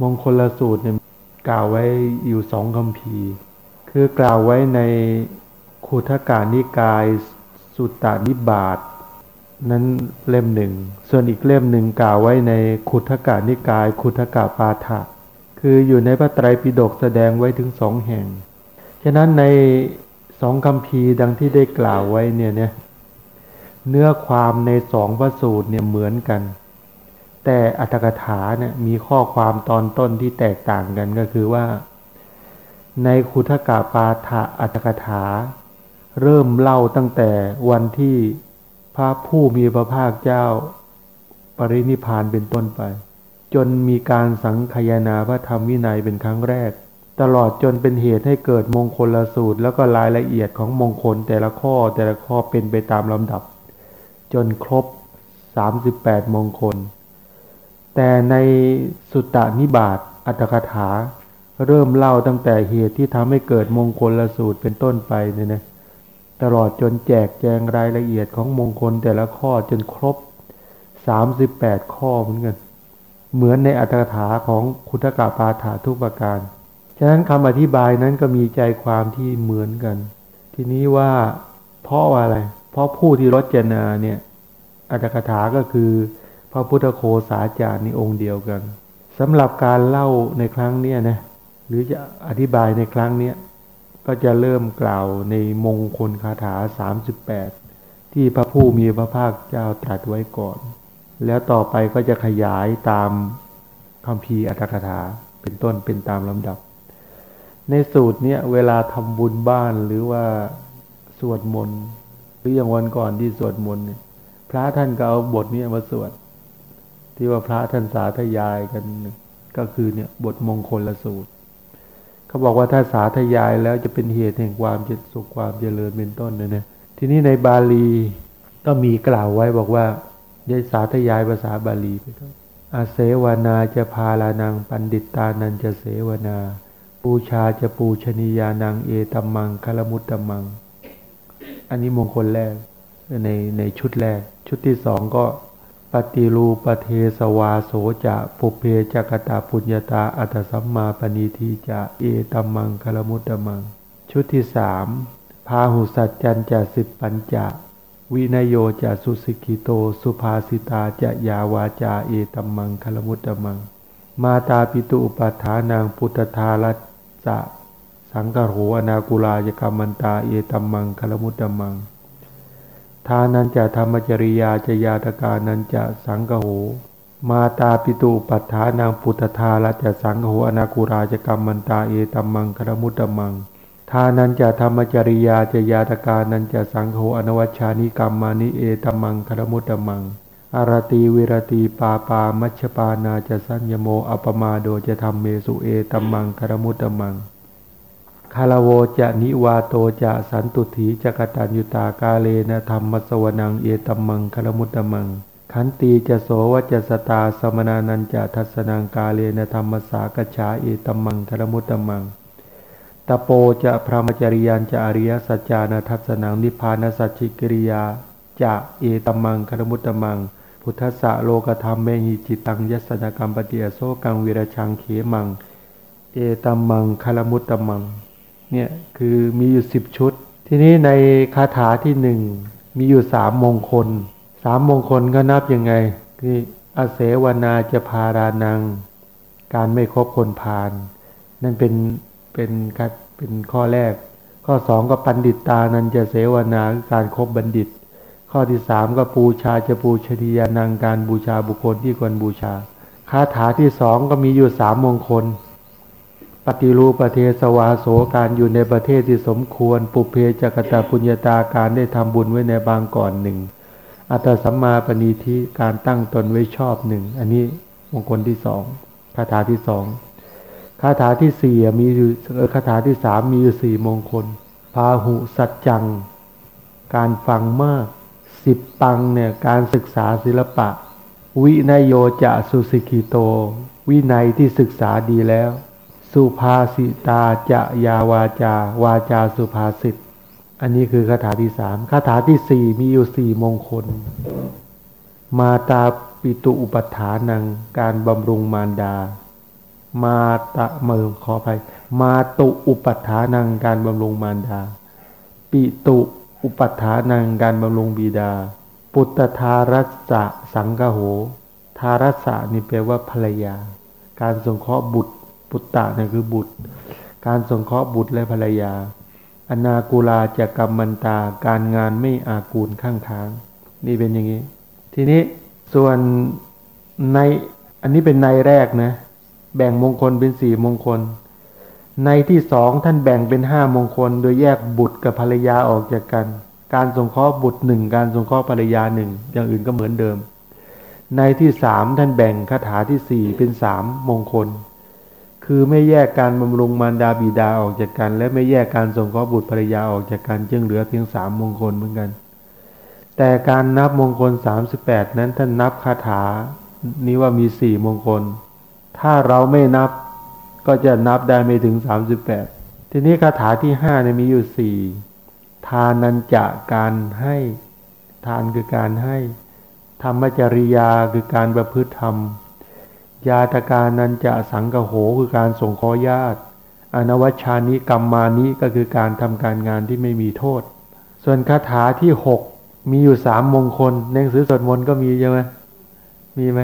มงคลสูตรเนี่ยกล่าวไว้อยู่สองคำพีคือกล่าวไว้ในคุทกานิกายสุตตานิบาตนั้นเล่มหนึ่ง ส่วนอีกเล่มหนึ่งกล่าวไว้ในคุทกานิกายคุทกาปาฐะคืออยู่ในพระไตรปิฎกแสดงไว้ถึงสองแห่ง ฉะนั้นในสองคำพีดังที่ได้กล่าวไว้เนี่ยเนี่ยเนื้อความในสองพระสูตรเนี่ยเหมือนกัน แต่อัตถกถาเนี่ยมีข้อความตอนต้นที่แตกต่างกันก็คือว่า ในคุทกาปาฐะอัตถกถา เริ่มเล่าตั้งแต่วันที่พระผู้มีพระภาคเจ้า ปรินิพานเป็นต้นไป จนมีการสังคยนาพระธรรมวินัยเป็นครั้งแรก ตลอดจนเป็นเหตุให้เกิดมงคลละสูตร แล้วก็รายละเอียดของมงคลแต่ละข้อแต่ละข้อเป็นไปตามลำดับ จนครบ 38 มงคล แต่ในสุตตานิบาตอัตถกถา เริ่มเล่าตั้งแต่เหตุที่ทำให้เกิดมงคลละสูตรเป็นต้นไปเนี่ยนะตลอดจนแจกแจงรายละเอียดของมงคลแต่ละข้อจนครบ 38 ข้อเหมือนกัน เหมือนในอัตถกถาของคุทกาปาถาทุกประการ ฉะนั้นคำอธิบายนั้นก็มีใจความที่เหมือนกัน ทีนี้ว่าเพราะอะไร เพราะผู้ที่รจนาเนี่ยอัตถกถาก็คือ พระพุทธโคสาจารย์ในองค์เดียวกันสำหรับการเล่าในครั้งเนี้ยนะหรือจะอธิบายในครั้งเนี้ยก็จะเริ่มกล่าวในมงคลคาถา 38 ที่พระผู้มีพระภาคเจ้าตรัสไว้ก่อน แล้วต่อไปก็จะขยายตามคำพีอัตถกถาเป็นต้นเป็นตามลำดับ ในสูตรเนี้ยเวลาทำบุญบ้านหรือว่าสวดมนต์หรืออย่างวันก่อนที่สวดมนต์เนี่ยพระท่านก็เอาบทนี้มาสวด ที่ว่าพระท่านสาธยายกันก็คือเนี่ยบทมงคลละสูตรเขาบอกว่าถ้าสาธยายแล้วจะเป็นเหตุแห่งความเจสุขความเจริญเป็นต้นเนี่ยทีนี้ในบาลีก็มีกล่าวไว้บอกว่าได้สาธยายภาษาบาลีไปก็อาเสวนาจะพาลานังปันดิตตานันจะเสวนา ปูชาจะปูชนียานังเอตัมมังคลมุตตมัง อันนี้มงคลแรกในในชุดแรก ชุดที่สองก็ ปฏิรูปเทสวาโสจะปุเพจักตาปุญญาตาอัตสัมมาปณีทีจะเอตัมมังคลมุตตมัง ชุดที่สามพาหุสัจจันจะสิบปัญจะวินโยจะสุสิกิโต สุภาสิตาจะยาวาจาเอตัมมังคลมุตตมัง มาตาปิตุอุปัฏฐานางพุทธทารัจะสังกโหอนากุลายกรรมันตาเอตัมมังคลมุตตมัง ทานันจะธรรมจริยาจยาตการนันจะสังกโห มาตาปิตุปัฏฐานางปุตธาละจะสังโหอนากุราจกรรมมันตาเอตัมมังครมุตตมัง ทานัญจะธัมมะจะริยาจะ ญาตะกานัญจะสังคะโห อะนะวัชชานิกัมมานิเอตัมมังคะละมุตตะมังอาระตีวิระตีปาปามัชชะปานาจะสัญญะโม อัปปะมาโท จะ ธัมเมสุเอตัมมังคะละมุตตะมัง คาระโวจะนิวาโตจะสันตุฏฐีจะ กะตัญญุตากาเลนะธัมมัสสะวะนังเอตัมมังคะละมุตตะมัง ขันตีจะโสวะจัสสะตา สะมะณานัญจะทัสสะนังกาเลนะธัมมะสากัจฉาเอตัมมังคะละมุตตะมังตโปจะพระมจริยันจะอริยสัจจานาทัศนังนิพพานสัจจิกิริยาจะเอตัมมังคลมุตตมัง พุทธะโลกธรรมเมหิจิตังยัสนกรรมปฏิยโสกังวิรชังเขมัง เอตัมมังคลมุตตมัง เนี่ยคือมีอยู่สิบชุด ทีนี้ในคาถาที่หนึ่งมีอยู่สามมงคลสามมงคลก็นับยังไงคืออาเสวนาจะพารานัง การไม่คบคนพาลนั่นเป็นเป็นเป็นข้อแรก ข้อสองก็ปันดิตตานันจะเสวนาการครบบัณฑิต ข้อที่สามก็ปูชาจะปูชนียานังการบูชาบุคคลที่ควรบูชาคาถาที่สองก็มีอยู่สามมงคล ปฏิรูประเทศวาโสการอยู่ในประเทศที่สมควร ปุเพจักตาปุญญาตาการได้ทำบุญไว้ในบางก่อนหนึ่ง อัตสัมมาปณีทิการตั้งตนไว้ชอบหนึ่ง อันนี้มงคลที่สองคาถาที่สองคาถาที่สี่มีอยู่คาถาที่สามมีอยู่สี่มงคล พาหุสัจจัง การฟังมากสิบปังเนี่ยการศึกษาศิลปะ วินโยจะสุสิกิโต วินัยที่ศึกษาดีแล้ว สุภาสิตาจะยาวาจา วาจาสุภาษิต อันนี้คือคาถาที่สามคาถาที่สี่มีอยู่สี่มงคล มาตาปิตุอุปถานังการบำรุงมารดา มาตะเมืองขออภัย มาตุอุปัฏฐานังการบำรุงมารดา ปิตุอุปัฏฐานังการบำรุงบิดา ปุตตารัสสะสังกโห ทารัสสะนี่แปลว่าภรรยา การสงเคราะห์บุตร ปุตตะเนี่ยคือบุตร การสงเคราะห์บุตรและภรรยา อนากุลาจะกรรมมันตา การงานไม่อากูลข้างค้าง นี่เป็นอย่างนี้ ทีนี้ส่วนในอันนี้เป็นในแรกนะ แบ่งมงคลเป็นสี่มงคล ในที่สองท่านแบ่งเป็นห้ามงคล โดยแยกบุตรกับภรรยาออกจากกัน การสงเคราะห์บุตรหนึ่งการสงเคราะห์ภรรยาหนึ่งอย่างอื่นก็เหมือนเดิม ในที่สามท่านแบ่งคาถาที่สี่เป็นสามมงคล คือไม่แยกการบำรุงมารดาบิดาออกจากกัน และไม่แยกการสงเคราะห์บุตรภรรยาออกจากกันจึงเหลือเพียงสามมงคลเหมือนกัน แต่การนับมงคลสามสิบแปดนั้นท่านนับคาถา นี้ว่ามีสี่มงคล ถ้าเราไม่นับก็จะนับได้ไม่ถึงสามสิบแปดทีนี้คาถาที่ห้าเนี่ยมีอยู่สี่ทานันจะการให้ทานคือการให้ ธรรมจริยาคือการประพฤติธรรม ยาตการนันจะสังกโหคือการส่งขอญาติ อนวัชานิกรรมมานิก็คือการทำการงานที่ไม่มีโทษ ส่วนคาถาที่หกมีอยู่สามมงคลในหนังสือสวดมนต์ก็มีใช่ไหมมีไหม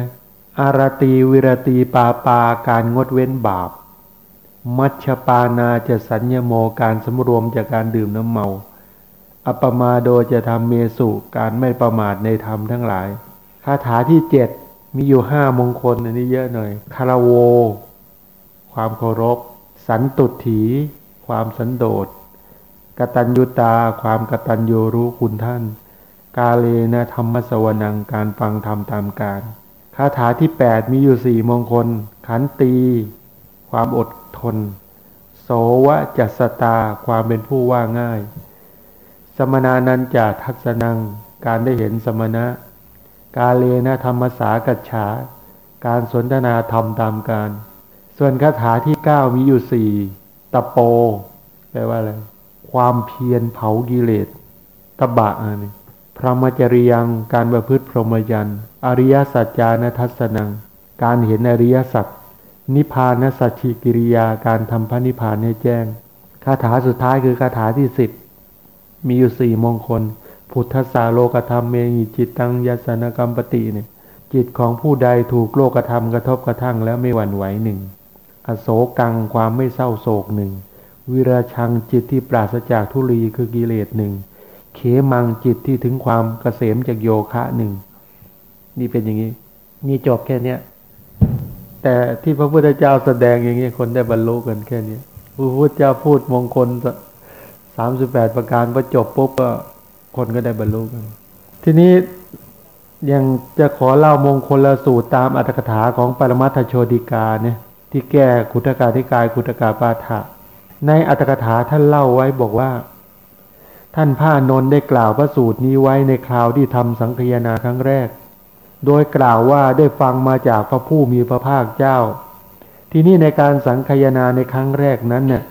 อารตีวิรตีปาปาการงดเว้นบาป มัชฌปานาจะสัญญโมการสำรวมจากการดื่มน้ำเมา อัปปมาโดจะทำเมสุการไม่ประมาทในธรรมทั้งหลายคาถาที่เจ็ด มีอยู่ห้ามงคลอันนี้เยอะหน่อยคารโว ความเคารพ สันตุถี ความสันโดษกตัญญูตา ความกตัญญูรู้คุณท่าน กาเลนะธรรมสวนังการฟังธรรมตามการคาถาที่แปดมีอยู่สี่มงคล ขันตี ความอดทน โสวะจัสตา ความเป็นผู้ว่าง่าย สมนานันจะทัศนัง การได้เห็นสมณะ กาเลนะธรรมสากัจฉา การสนทนาธรรมตามการ ส่วนคาถาที่เก้ามีอยู่สี่ตะโปแปลว่าอะไร ความเพียรเผากิเลสตบะอันนี้พระมจริยังการประพฤติพรหมจรรย์อริยสัจจานทัศนัง การเห็นอริยสัจนิพพานสัจฉิกิริยาการทำพระนิพพานให้แจ้งคาถาสุดท้ายคือคาถาที่สิบมีอยู่สี่มงคล พุทธสาโลกธรรมเมหิจิตตังยสนกรรมปติเนี่ยจิตของผู้ใดถูกโลกธรรมกระทบกระทั่งแล้วไม่หวั่นไหวหนึ่งอโศกังความไม่เศร้าโศกหนึ่งวิราชังจิตที่ปราศจากทุลีคือกิเลสหนึ่งเขมังจิตที่ถึงความเกษมจากโยคะหนึ่งนี่เป็นอย่างนี้นี่จบแค่เนี้ยแต่ที่พระพุทธเจ้าแสดงอย่างนี้คนได้บรรลุกันแค่นี้พระพุทธเจ้าพูดมงคลสามสิบแปดประการพอจบปุ๊บก็ คนก็ได้บรรลุกัน ทีนี้ยังจะขอเล่ามงคลละสูตรตามอัตถกถาของปรมัตถโชติกาเนี่ยที่แก้ขุทกาธิกายขุทกาปาฐะในอัตถกถาท่านเล่าไว้บอกว่า ท่านพระนนท์ได้กล่าวพระสูตรนี้ไว้ในคราวที่ทำสังคยนาครั้งแรก โดยกล่าวว่าได้ฟังมาจากพระผู้มีพระภาคเจ้า ที่นี่ในการสังคยนาในครั้งแรกนั้นเนี่ย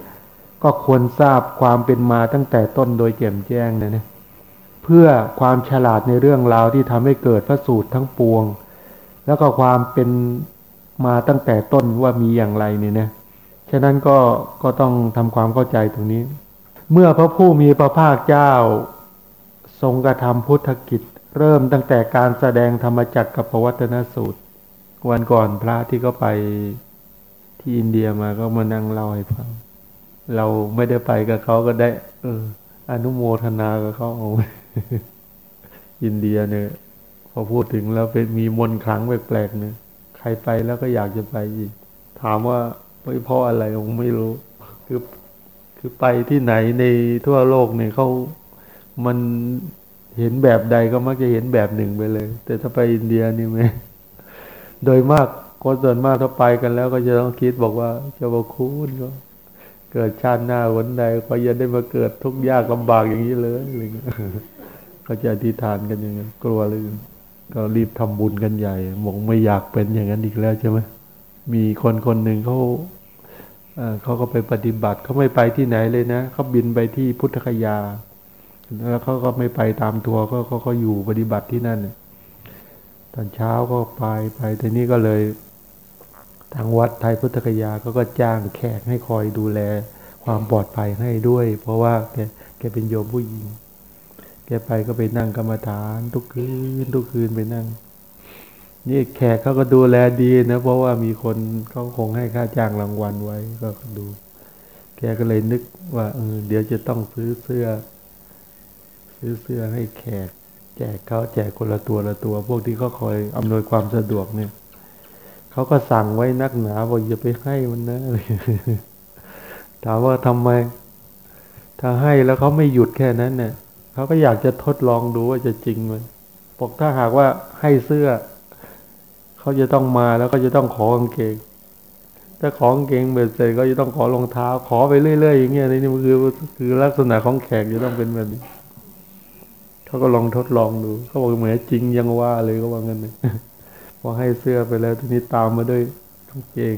ก็ควรทราบความเป็นมาตั้งแต่ต้นโดยแจ่มแจ้งนะเนี่ย เพื่อความฉลาดในเรื่องราวที่ทำให้เกิดพระสูตรทั้งปวง แล้วก็ความเป็นมาตั้งแต่ต้นว่ามีอย่างไรเนี่ยนะฉะนั้นก็ก็ต้องทำความเข้าใจตรงนี้ เมื่อพระผู้มีพระภาคเจ้า ทรงกระทำพุทธกิจ เริ่มตั้งแต่การแสดงธรรมจักรกับพวัตนสูตร วันก่อนพระที่ก็ไปที่อินเดียมาก็มานั่งเล่าให้ฟัง เราไม่ได้ไปกับเขาก็ได้ เอออนุโมทนากับเขาเอา อินเดียเนี่ย พอพูดถึงแล้วเป็นมีมนต์ขลังแปลกๆเนี่ยใครไปแล้วก็อยากจะไปอีก ถามว่าเพราะอะไรผมไม่รู้ คือคือไปที่ไหนในทั่วโลกเนี่ยเขามันเห็นแบบใดก็มักจะเห็นแบบหนึ่งไปเลย แต่ถ้าไปอินเดียนี่ไหมโดยมากคนส่วนมากถ้าไปกันแล้ว ก็จะต้องคิดบอกว่าเจ้าคุณก็เกิดชาติหน้าวันใดก็จะได้มาเกิดทุกข์ยากลำบากอย่างนี้เลยอะไรเงี้ย ก็จะอธิษฐานกันอย่างนี้กลัวเลยก็รีบทำบุญกันใหญ่บอกไม่อยากเป็นอย่างนั้นอีกแล้วใช่ไหมมีคนคนหนึ่งเขาเขาก็ไปปฏิบัติเขาไม่ไปที่ไหนเลยนะเขาบินไปที่พุทธคยา แล้วเขาก็ไม่ไปตามทัวร์เขาเขาเขาอยู่ปฏิบัติที่นั่นตอนเช้าก็ไปไปทีนี้ก็เลย ทางวัดไทยพุทธคยาเขาก็จ้างแขกให้คอยดูแล ความปลอดภัยให้ด้วย เพราะว่าแกแกเป็นโยมผู้หญิง แกไปก็ไปนั่งกรรมฐานทุกคืนทุกคืนไปนั่ง นี่แขกเขาก็ดูแลดีนะ เพราะว่ามีคนเขาคงให้ค่าจ้างรางวัลไว้ก็ดู แกก็เลยนึกว่าเออเดี๋ยวจะต้องซื้อเสื้อ ซื้อเสื้อให้แขก แจกเขาแจกคนละตัวละตัว พวกที่เขาคอยอำนวยความสะดวกเนี่ยเขาก็สั่งไว้นักหนาบอกอย่าไปให้มันนะถามว่าทำไม ถ้าให้แล้วเขาไม่หยุดแค่นั้นเนี่ย เขาก็อยากจะทดลองดูว่าจะจริงไหมบอกถ้าหากว่าให้เสื้อ เขาจะต้องมาแล้วก็จะต้องขอกางเกงถ้าของเกงเบ็ดเสร็จก็จะต้องขอรองเท้า ขอไปเรื่อยๆอย่างเงี้ยนี่มันคือคือลักษณะของแขกจะต้องเป็นแบบนี้เขาก็ลองทดลองดูเขาบอกเหมือนจริงยังว่าเลยก็ว่างั้นเลยพอให้เสื้อไปแล้วทีนี้ตามมาด้วยกางเกง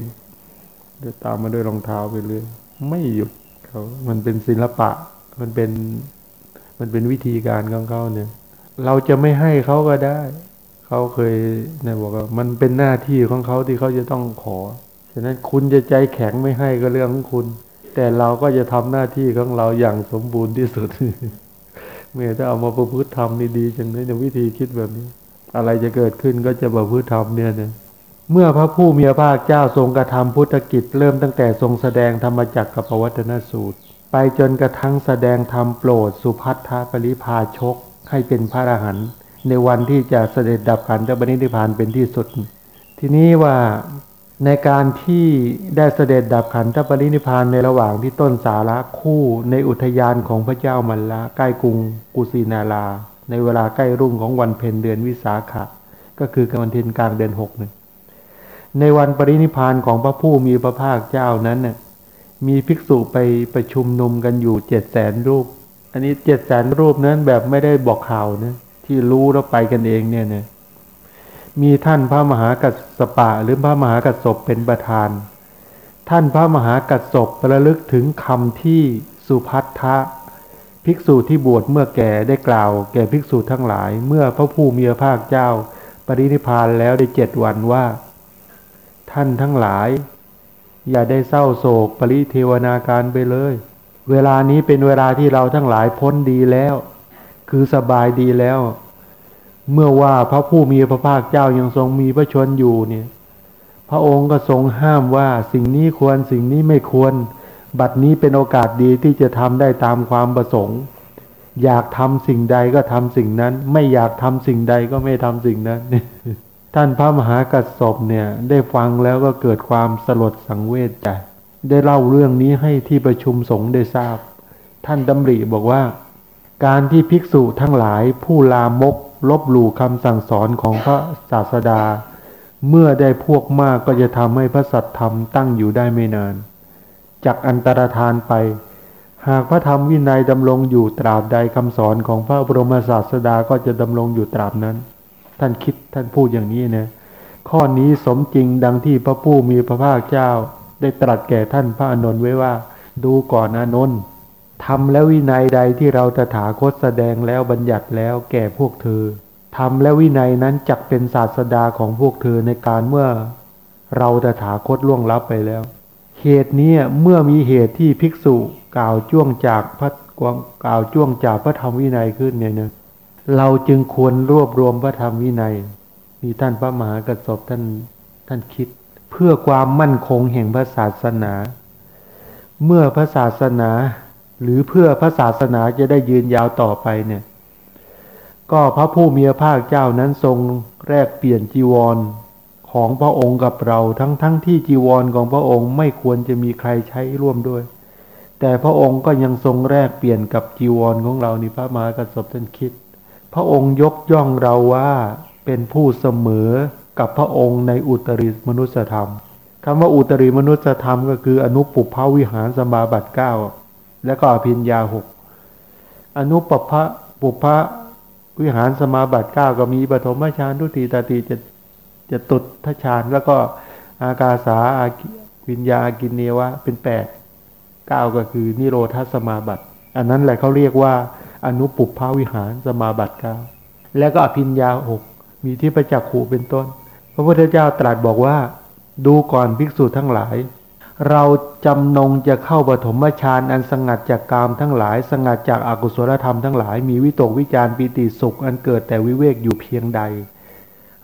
เดี๋ยวตามมาด้วยรองเท้าไปเรื่อยไม่หยุดเขามันเป็นศิลปะ มันเป็น มันเป็นวิธีการของเขาเนี่ย เราจะไม่ให้เขาก็ได้ เขาเคยเนี่ยบอกว่า มันเป็นหน้าที่ของเขาที่เขาจะต้องขอ ฉะนั้นคุณจะใจแข็งไม่ให้ก็เรื่องของคุณ แต่เราก็จะทำหน้าที่ของเราอย่างสมบูรณ์ที่สุด เมื่อถ้าเอามาประพฤติธรรมนี่ดีจังเลยในวิธีคิดแบบนี้ อะไรจะเกิดขึ้นก็จะประพฤติธรรมเนี่ยนะเมื่อพระผู้มีพระภาคเจ้าทรงกระทำพุทธกิจเริ่มตั้งแต่ทรงแสดงธรรมจักรกับปวัตนสูตร ไปจนกระทั่งแสดงธรรมโปรดสุพัทธปริพาชกให้เป็นพระอรหันต์ในวันที่จะเสด็จดับขันธปรินิพพานเป็นที่สุด ทีนี้ว่าในการที่ได้เสด็จดับขันธปรินิพพานในระหว่างที่ต้นสาระคู่ในอุทยานของพระเจ้ามัลละใกล้กรุงกุสินารา ในเวลาใกล้รุ่งของวันเพ็ญเดือนวิสาขะ ก็คือวันเพ็ญกลางเดือนหกหนึ่งในวันปรินิพพานของพระผู้มีพระภาคเจ้านั้นน่ะ มีภิกษุไปประชุมนุมกันอยู่เจ็ดแสนรูป อันนี้เจ็ดแสนรูปนั้นแบบไม่ได้บอกข่าวนะที่รู้แล้วไปกันเองเนี่ยนะมีท่านพระมหากัสสปะหรือพระมหากัสสปเป็นประธาน ท่านพระมหากัสสประลึกถึงคำที่สุพัทธะภิกษุที่บวชเมื่อแก่ได้กล่าว แก่ภิกษุทั้งหลาย เมื่อพระผู้มีพระภาคเจ้า ปรินิพพานแล้วได้เจ็ดวันว่า ท่านทั้งหลาย อย่าได้เศร้าโศกปริเทวนาการไปเลย เวลานี้เป็นเวลาที่เราทั้งหลายพ้นดีแล้ว คือสบายดีแล้ว เมื่อว่าพระผู้มีพระภาคเจ้ายังทรงมีพระชนอยู่เนี่ย พระองค์ก็ทรงห้ามว่าสิ่งนี้ควรสิ่งนี้ไม่ควร บัดนี้เป็นโอกาสดีที่จะทำได้ตามความประสงค์ อยากทำสิ่งใดก็ทำสิ่งนั้น ไม่อยากทำสิ่งใดก็ไม่ทำสิ่งนั้น ท่านพระมหากัสสปเนี่ยได้ฟังแล้วก็เกิดความสลดสังเวชใจ ได้เล่าเรื่องนี้ให้ที่ประชุมสงฆ์ได้ทราบ ท่านดำริบอกว่า การที่ภิกษุทั้งหลายผู้ลามกลบหลู่คำสั่งสอนของพระศาสดา เมื่อได้พวกมากก็จะทำให้พระสัตธรรมตั้งอยู่ได้ไม่นานจากอันตรธานไป หากพระธรรมวินัยดำรงอยู่ตราบใดคำสอนของพระบรมศาสดาก็จะดำรงอยู่ตราบนั้น ท่านคิดท่านพูดอย่างนี้นะข้อนี้สมจริงดังที่พระผู้มีพระภาคเจ้า ได้ตรัสแก่ท่านพระอานนท์ไว้ว่า ดูก่อนอานนท์ทำและวินัยใดที่เราตถาคตแสดงแล้วบัญญัติแล้วแก่พวกเธอทำและวินัยนั้นจักเป็นศาสดาของพวกเธอในการเมื่อ เราตถาคตล่วงลับไปแล้ว เหตุนี้เมื่อมีเหตุที่ภิกษุกล่าวจ้วงจากพระกล่าวจ้วงจากพระธรรมวินัยขึ้นเนี่ยนะ เราจึงควรรวบรวมพระธรรมวินัย มีท่านพระมหากระสบท่านท่านคิด เพื่อความมั่นคงแห่งพระศาสนา เมื่อพระศาสนา หรือเพื่อพระศาสนาจะได้ยืนยาวต่อไปเนี่ย ก็พระผู้มีพระภาคเจ้านั้นทรงแลกเปลี่ยนจีวรของพระองค์กับเราทั้งทั้งที่จีวรของพระองค์ไม่ควรจะมีใครใช้ร่วมด้วย แต่พระองค์ก็ยังทรงแลกเปลี่ยนกับจีวรของเรานี่พระมหากระสบท่านคิด พระองค์ยกย่องเราว่าเป็นผู้เสมอกับพระองค์ในอุตริมนุสธรรมคำว่าอุตริมนุสธรรมก็คืออนุปุพาวิหารสมาบัติก้าแล้วก็อภิญญาหกอนุปภะปุพะวิหารสมาบัติก้าก็มีปฐมฌานทุติตาติจะจะตุดทฌานแล้วก็อากาสาอาวิญญากินเนวะเป็นแปดเก้าก็คือนิโรธาสมาบัติ อันนั้นแหละเขาเรียกว่า อนุปุพาวิหารสมาบัติเก้าแล้วก็อภิญญาหกมีที่ประจักษ์ขูเป็นต้น พระพุทธเจ้าตรัสบอกว่า ดูก่อนภิกษุทั้งหลาย เราจำนงจะเข้าปฐมฌานอันสงัดจากกามทั้งหลาย สงัดจากอากุศลธรรมทั้งหลาย มีวิตกวิจารปิติสุขอันเกิดแต่วิเวกอยู่เพียงใด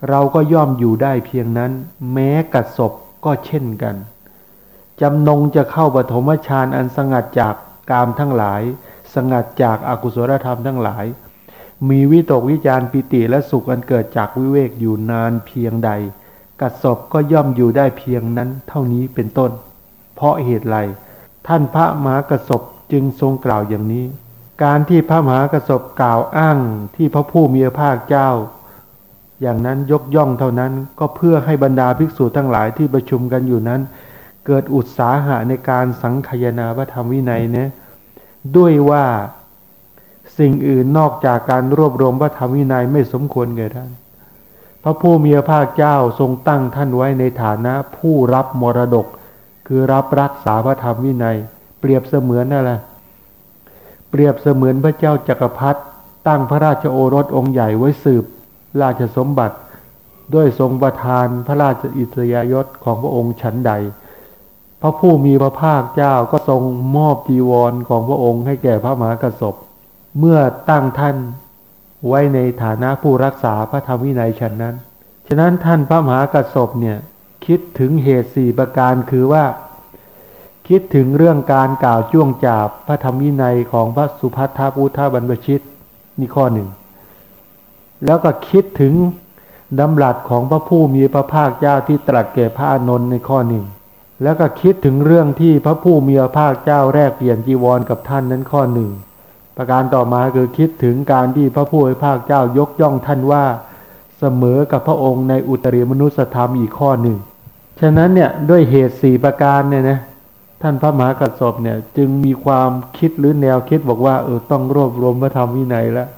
เราก็ย่อมอยู่ได้เพียงนั้น แม้กัดศพก็เช่นกันจำนงจะเข้าปฐมฌานอันสงัดจากกามทั้งหลาย สงัดจากอากุศลธรรมทั้งหลาย มีวิตกวิจารปิติและสุขอันเกิดจากวิเวกอยู่นานเพียงใด กัดศพก็ย่อมอยู่ได้เพียงนั้นเท่านี้เป็นต้น เพราะเหตุไรท่านพระมหากระสบจึงทรงกล่าวอย่างนี้ การที่พระมหากระสบกล่าวอ้างที่พระผู้มีพระภาคเจ้า อย่างนั้นยกย่องเท่านั้นก็เพื่อให้บรรดาภิกษุทั้งหลายที่ประชุมกันอยู่นั้น เกิดอุตสาหะในการสังคยนาพระธรรมวินัยเนี่ย ด้วยว่าสิ่งอื่นนอกจากการรวบรวมพระธรรมวินัยไม่สมควรแก่ท่าน พระผู้มีพระภาคเจ้าทรงตั้งท่านไว้ในฐานะผู้รับมรดก คือรับรักษาพระธรรมวินัย เปรียบเสมือนอะไรเปรียบเสมือนพระเจ้าจักรพรรดิตั้งพระราชโอรสองค์ใหญ่ไว้สืบ ราชสมบัติ ด้วยทรงประทานพระราชอิสริยยศของพระองค์ชั้นใด พระผู้มีพระภาคเจ้าก็ทรงมอบจีวรของพระองค์ให้แก่พระมหากระสบเมื่อตั้งท่านไว้ในฐานะผู้รักษาพระธรรมวินัยฉันนั้น ฉะนั้นท่านพระมหากระสบเนี่ยคิดถึงเหตุสี่ประการคือว่า คิดถึงเรื่องการกล่าวจ้วงจาบพระธรรมวินัยของพระสุภัททพุทธบรรพชิตนี่ข้อหนึ่ง แล้วก็คิดถึงดำรัสของพระผู้มีพระภาคเจ้าที่ตรัสแก่พระอนนท์ในข้อหนึ่ง แล้วก็คิดถึงเรื่องที่พระผู้มีพระภาคเจ้าแรกเปลี่ยนจีวรกับท่านนั้นข้อหนึ่ง ประการต่อมาคือคิดถึงการที่พระผู้เป็นภาคเจ้ายกย่องท่านว่า เสมอกับพระองค์ในอุตริมนุสธรรมอีกข้อหนึ่ง ฉะนั้นเนี่ยด้วยเหตุสี่ประการเนี่ยนะท่านพระมหากัสสปเนี่ยจึงมีความคิดหรือแนวคิดบอกว่าเออต้องรวบรวมพระธรรมวินัยแล้ว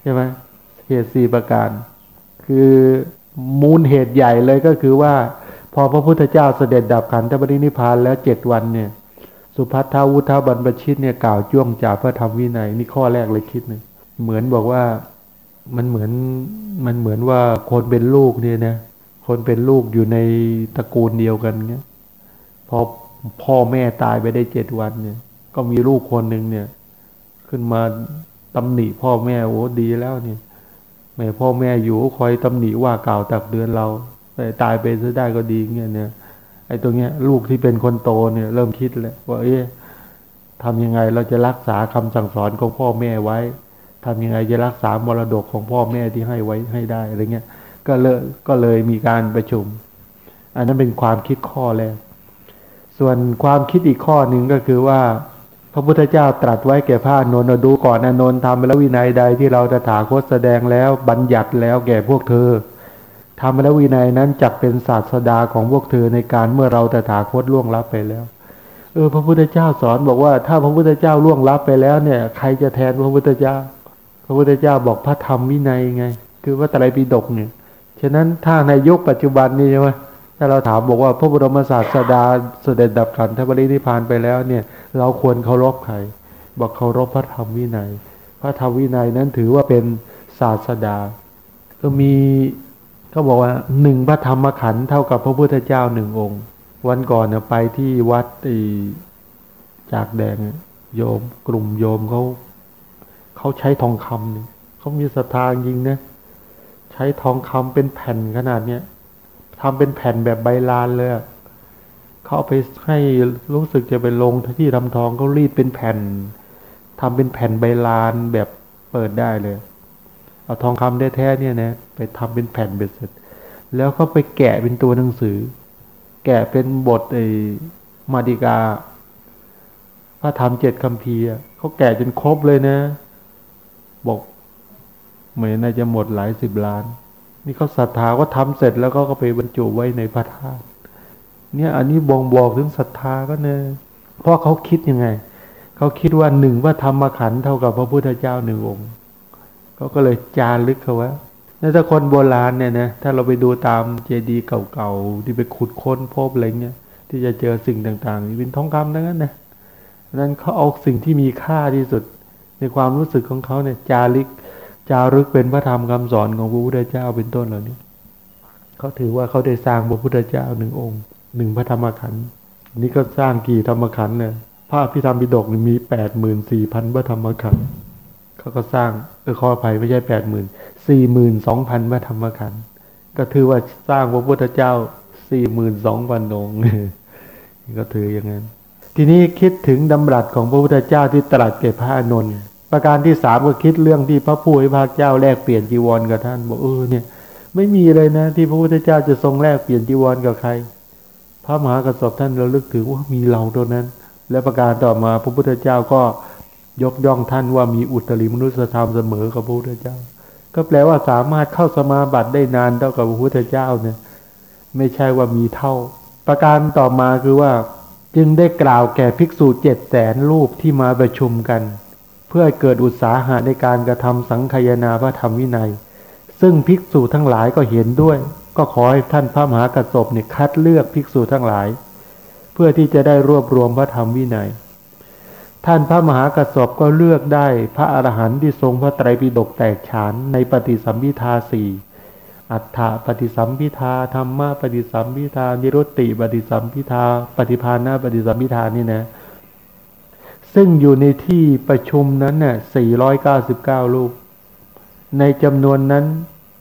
ใช่ไหมเหตุสี่ประการ คือมูลเหตุใหญ่เลยก็คือว่า อพระพุทธเจ้าเสด็จดับขันธปรินิพานแล้วเจ็ดวันเนี่ย สุภัททาวุฒาบรรพชิตเนี่ยกล่าวจ้วงจ่าเพื่อทำวินัยนี่ข้อแรกเลยคิดเนี่ยเหมือนบอกว่ามันเหมือนมันเหมือนว่าคนเป็นลูกเนี่ยนะคนเป็นลูกอยู่ในตระกูลเดียวกันเนี่ยพอพ่อแม่ตายไปได้เจ็ดวันเนี่ย ก็มีลูกคนหนึ่งเนี่ย ขึ้นมาตำหนิพ่อแม่โอ้ดีแล้วเนี่ยแม่พ่อแม่อยู่คอยตำหนิว่ากล่าวตักเดือนเรา แต่ตายไปซะได้ก็ดีเงี้ยเนี่ยไอ้ตรงเนี้ย ลูกที่เป็นคนโตเนี่ย เริ่มคิดแล้วว่าเอ๊ะทำยังไงเราจะรักษาคำสั่งสอนของพ่อแม่ไว้ทำยังไงจะรักษามรดกของพ่อแม่ที่ให้ไว้ให้ได้อะไรเงี้ยก็เลยก็เลยมีการประชุม อันนั้นเป็นความคิดข้อแรกส่วนความคิดอีกข้อหนึ่งก็คือว่า พระพุทธเจ้าตรัสไว้แก่พระนนท์ดูก่อนอนนท์ทำแล้ววินัยใดที่เราจะถาคตแสดงแล้วบัญญัติแล้วแก่พวกเธอ ธรรมและวินัยนั้นจักเป็นศาสดาของพวกเธอในการเมื่อเราแต่ถาคตล่วงลับไปแล้ว เออ พระพุทธเจ้าสอนบอกว่า ถ้าพระพุทธเจ้าล่วงลับไปแล้วเนี่ย ใครจะแทนพระพุทธเจ้า พระพุทธเจ้าบอกพระธรรมวินัยไง คือว่าตรปิฎกเนี่ยฉะนั้นถ้าในยุคปัจจุบันนี้ใช่ไหมถ้าเราถามบอกว่าพระบรมศาสดาเสด็จดับขันธปรินิพานไปแล้วเนี่ย เราควรเคารพใคร บอกเคารพพระธรรมวินัย พระธรรมวินัยนั้นถือว่าเป็นศาสดา ก็มี เขาบอกว่าหนึ่งพระธรรมขันธ์เท่ากับพระพุทธเจ้าหนึ่งองค์ วันก่อนเนี่ยไปที่วัดตีจากแดงโยม กลุ่มโยมเขาเขาใช้ทองคำเนี่ยเขามีศรัทธาจริงนะใช้ทองคำเป็นแผ่นขนาดเนี้ยทำเป็นแผ่นแบบใบลานเลยเขาเอาไปให้รู้สึกจะไปลงที่ทำทองเขารีดเป็นแผ่นทำเป็นแผ่นใบลานแบบเปิดได้เลย เอาทองคำแท้ๆเนี่ยนะไปทำเป็นแผ่นเบ็ดเสร็จ แล้วก็ไปแกะเป็นตัวหนังสือ แกะเป็นบทไอ้มาดิกาพระธรรมเจ็ดคำพีเขาแกะจนครบเลยนะ บอกเหมือนน่าจะหมดหลายสิบล้าน นี่เขาศรัทธาก็ทำเสร็จแล้วก็ไปบรรจุไว้ในพระธาตุเนี่ยอันนี้บ่งบอกถึงศรัทธาก็เนะเพราะเขาคิดยังไง เขาคิดว่าหนึ่งว่าธรรมขันเท่ากับพระพุทธเจ้าหนึ่งองค์ เขาก็เลยจารึกเขาว่าถ้าคนโบราณเนี่ยนะถ้าเราไปดูตามเจดีย์เก่าๆที่ไปขุดค้นพบอะไรเงี้ยที่จะเจอสิ่งต่างๆเป็นทองคำทั้งนั้นนะนั้นเขาเอาสิ่งที่มีค่าที่สุดในความรู้สึกของเขาเนี่ยจารึกจารึกเป็นพระธรรมคำสอนของพระพุทธเจ้าเป็นต้นเหล่านี้เขาถือว่าเขาได้สร้างพระพุทธเจ้าหนึ่งองค์หนึ่งพระธรรมขันธ์นี่ก็สร้างกี่ธรรมขันธ์เนี่ยพระพิธรรมปิฎกมีแปดหมื่นสี่พันพระธรรมขันธ์ เขาก็สร้างเออขออภัยไม่ใช่แปดหมื่นสี่หมื่นสองพันพระธรรมขันธ์ก็ถือว่าสร้างพระพุทธเจ้าสี่หมื่นสองพันองค์ก็ถืออย่างนั้น ทีนี้คิดถึงดำรัสของพระพุทธเจ้าที่ตรัสแก่พระอานนประการที่สามก็คิดเรื่องที่พระผู้ให้พระเจ้าแลกเปลี่ยนจีวรกับท่านบอกเออเนี่ย ไม่มีเลยนะ ที่พระพุทธเจ้าจะทรงแลกเปลี่ยนจีวรกับใคร พระมหากระสอบท่านระลึกถึงว่ามีเราตัวนั้น และประการต่อมาพระพุทธเจ้าก็ ยกย่องท่านว่ามีอุตริมนุสธรรมเสมอกับพระพุทธเจ้า ก็แปลว่าสามารถเข้าสมาบัติได้นานเท่ากับพระพุทธเจ้าเนี่ยไม่ใช่ว่ามีเท่า ประการต่อมาคือว่า จึงได้กล่าวแก่ภิกษุเจ็ดแสนรูปที่มาประชุมกัน เพื่อเกิดอุตสาหะในการกระทำสังคายนาพระธรรมวินัย ซึ่งภิกษุทั้งหลายก็เห็นด้วย ก็ขอให้ท่านพระมหากระสบเนี่ยคัดเลือกภิกษุทั้งหลาย เพื่อที่จะได้รวบรวมพระธรรมวินัย ท่านพระมหากระสบก็เลือกได้พระอรหันต์ที่ทรงพระไตรปิฎกแตกฉานในปฏิสัมพิทาสี่อัฏฐปฏิสัมพิทาธรรมะปฏิสัมพิทานิรุตติปฏิสัมพิทาปฏิภาณะปฏิสัมพิทานี่นะ ซึ่งอยู่ในที่ประชุมนั้นน่ะ499รูปในจำนวนนั้น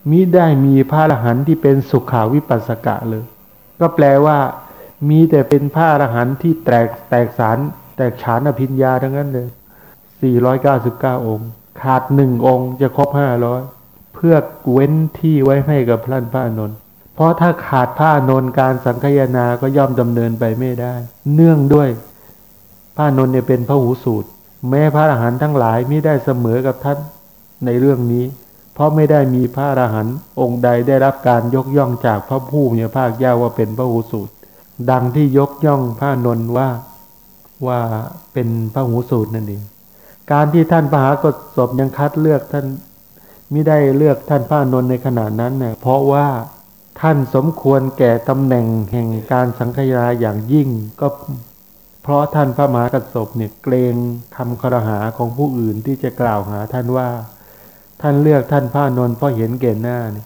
มิได้มีพระอรหันต์ที่เป็นสุขาวิปัสสกะเลย ก็แปลว่า มีแต่เป็นพระอรหันต์ที่แตกแตกสาร แตกฉานอภิญญาทั้งนั้นเลย499องค์ ขาดหนึ่งองค์จะครบ500เพื่อเว้นที่ไว้ให้กับพระพระอนนท์เพราะถ้าขาดพระอนนท์การสังคายนาก็ย่อมดำเนินไปไม่ได้ เนื่องด้วยพระอนนท์เนี่ยเป็นพระหูสูตร แม้พระอรหันต์ทั้งหลายไม่ได้เสมอกับท่านในเรื่องนี้ เพราะไม่ได้มีพระอรหันต์องค์ใดได้รับการยกย่องจากพระผู้มีพระภาคเจ้าว่าเป็นพระหูสูตร ดังที่ยกย่องพระนนท์ว่า ว่าเป็นพระหูสูตรนั่นเองการที่ท่านพระหากฎศพยังคัดเลือกท่านไม่ได้เลือกท่านพระอนนท์ในขณะนั้นเนี่ยเพราะว่าท่านสมควรแก่ตำแหน่งแห่งการสังคายาอย่างยิ่ง ก็เพราะท่านพระมหากษัตริย์เนี่ยเกรงคำครหาของผู้อื่นที่จะกล่าวหาท่านว่า ท่านเลือกท่านพระอนนท์เพราะเห็นเก่หน้าเนี่ย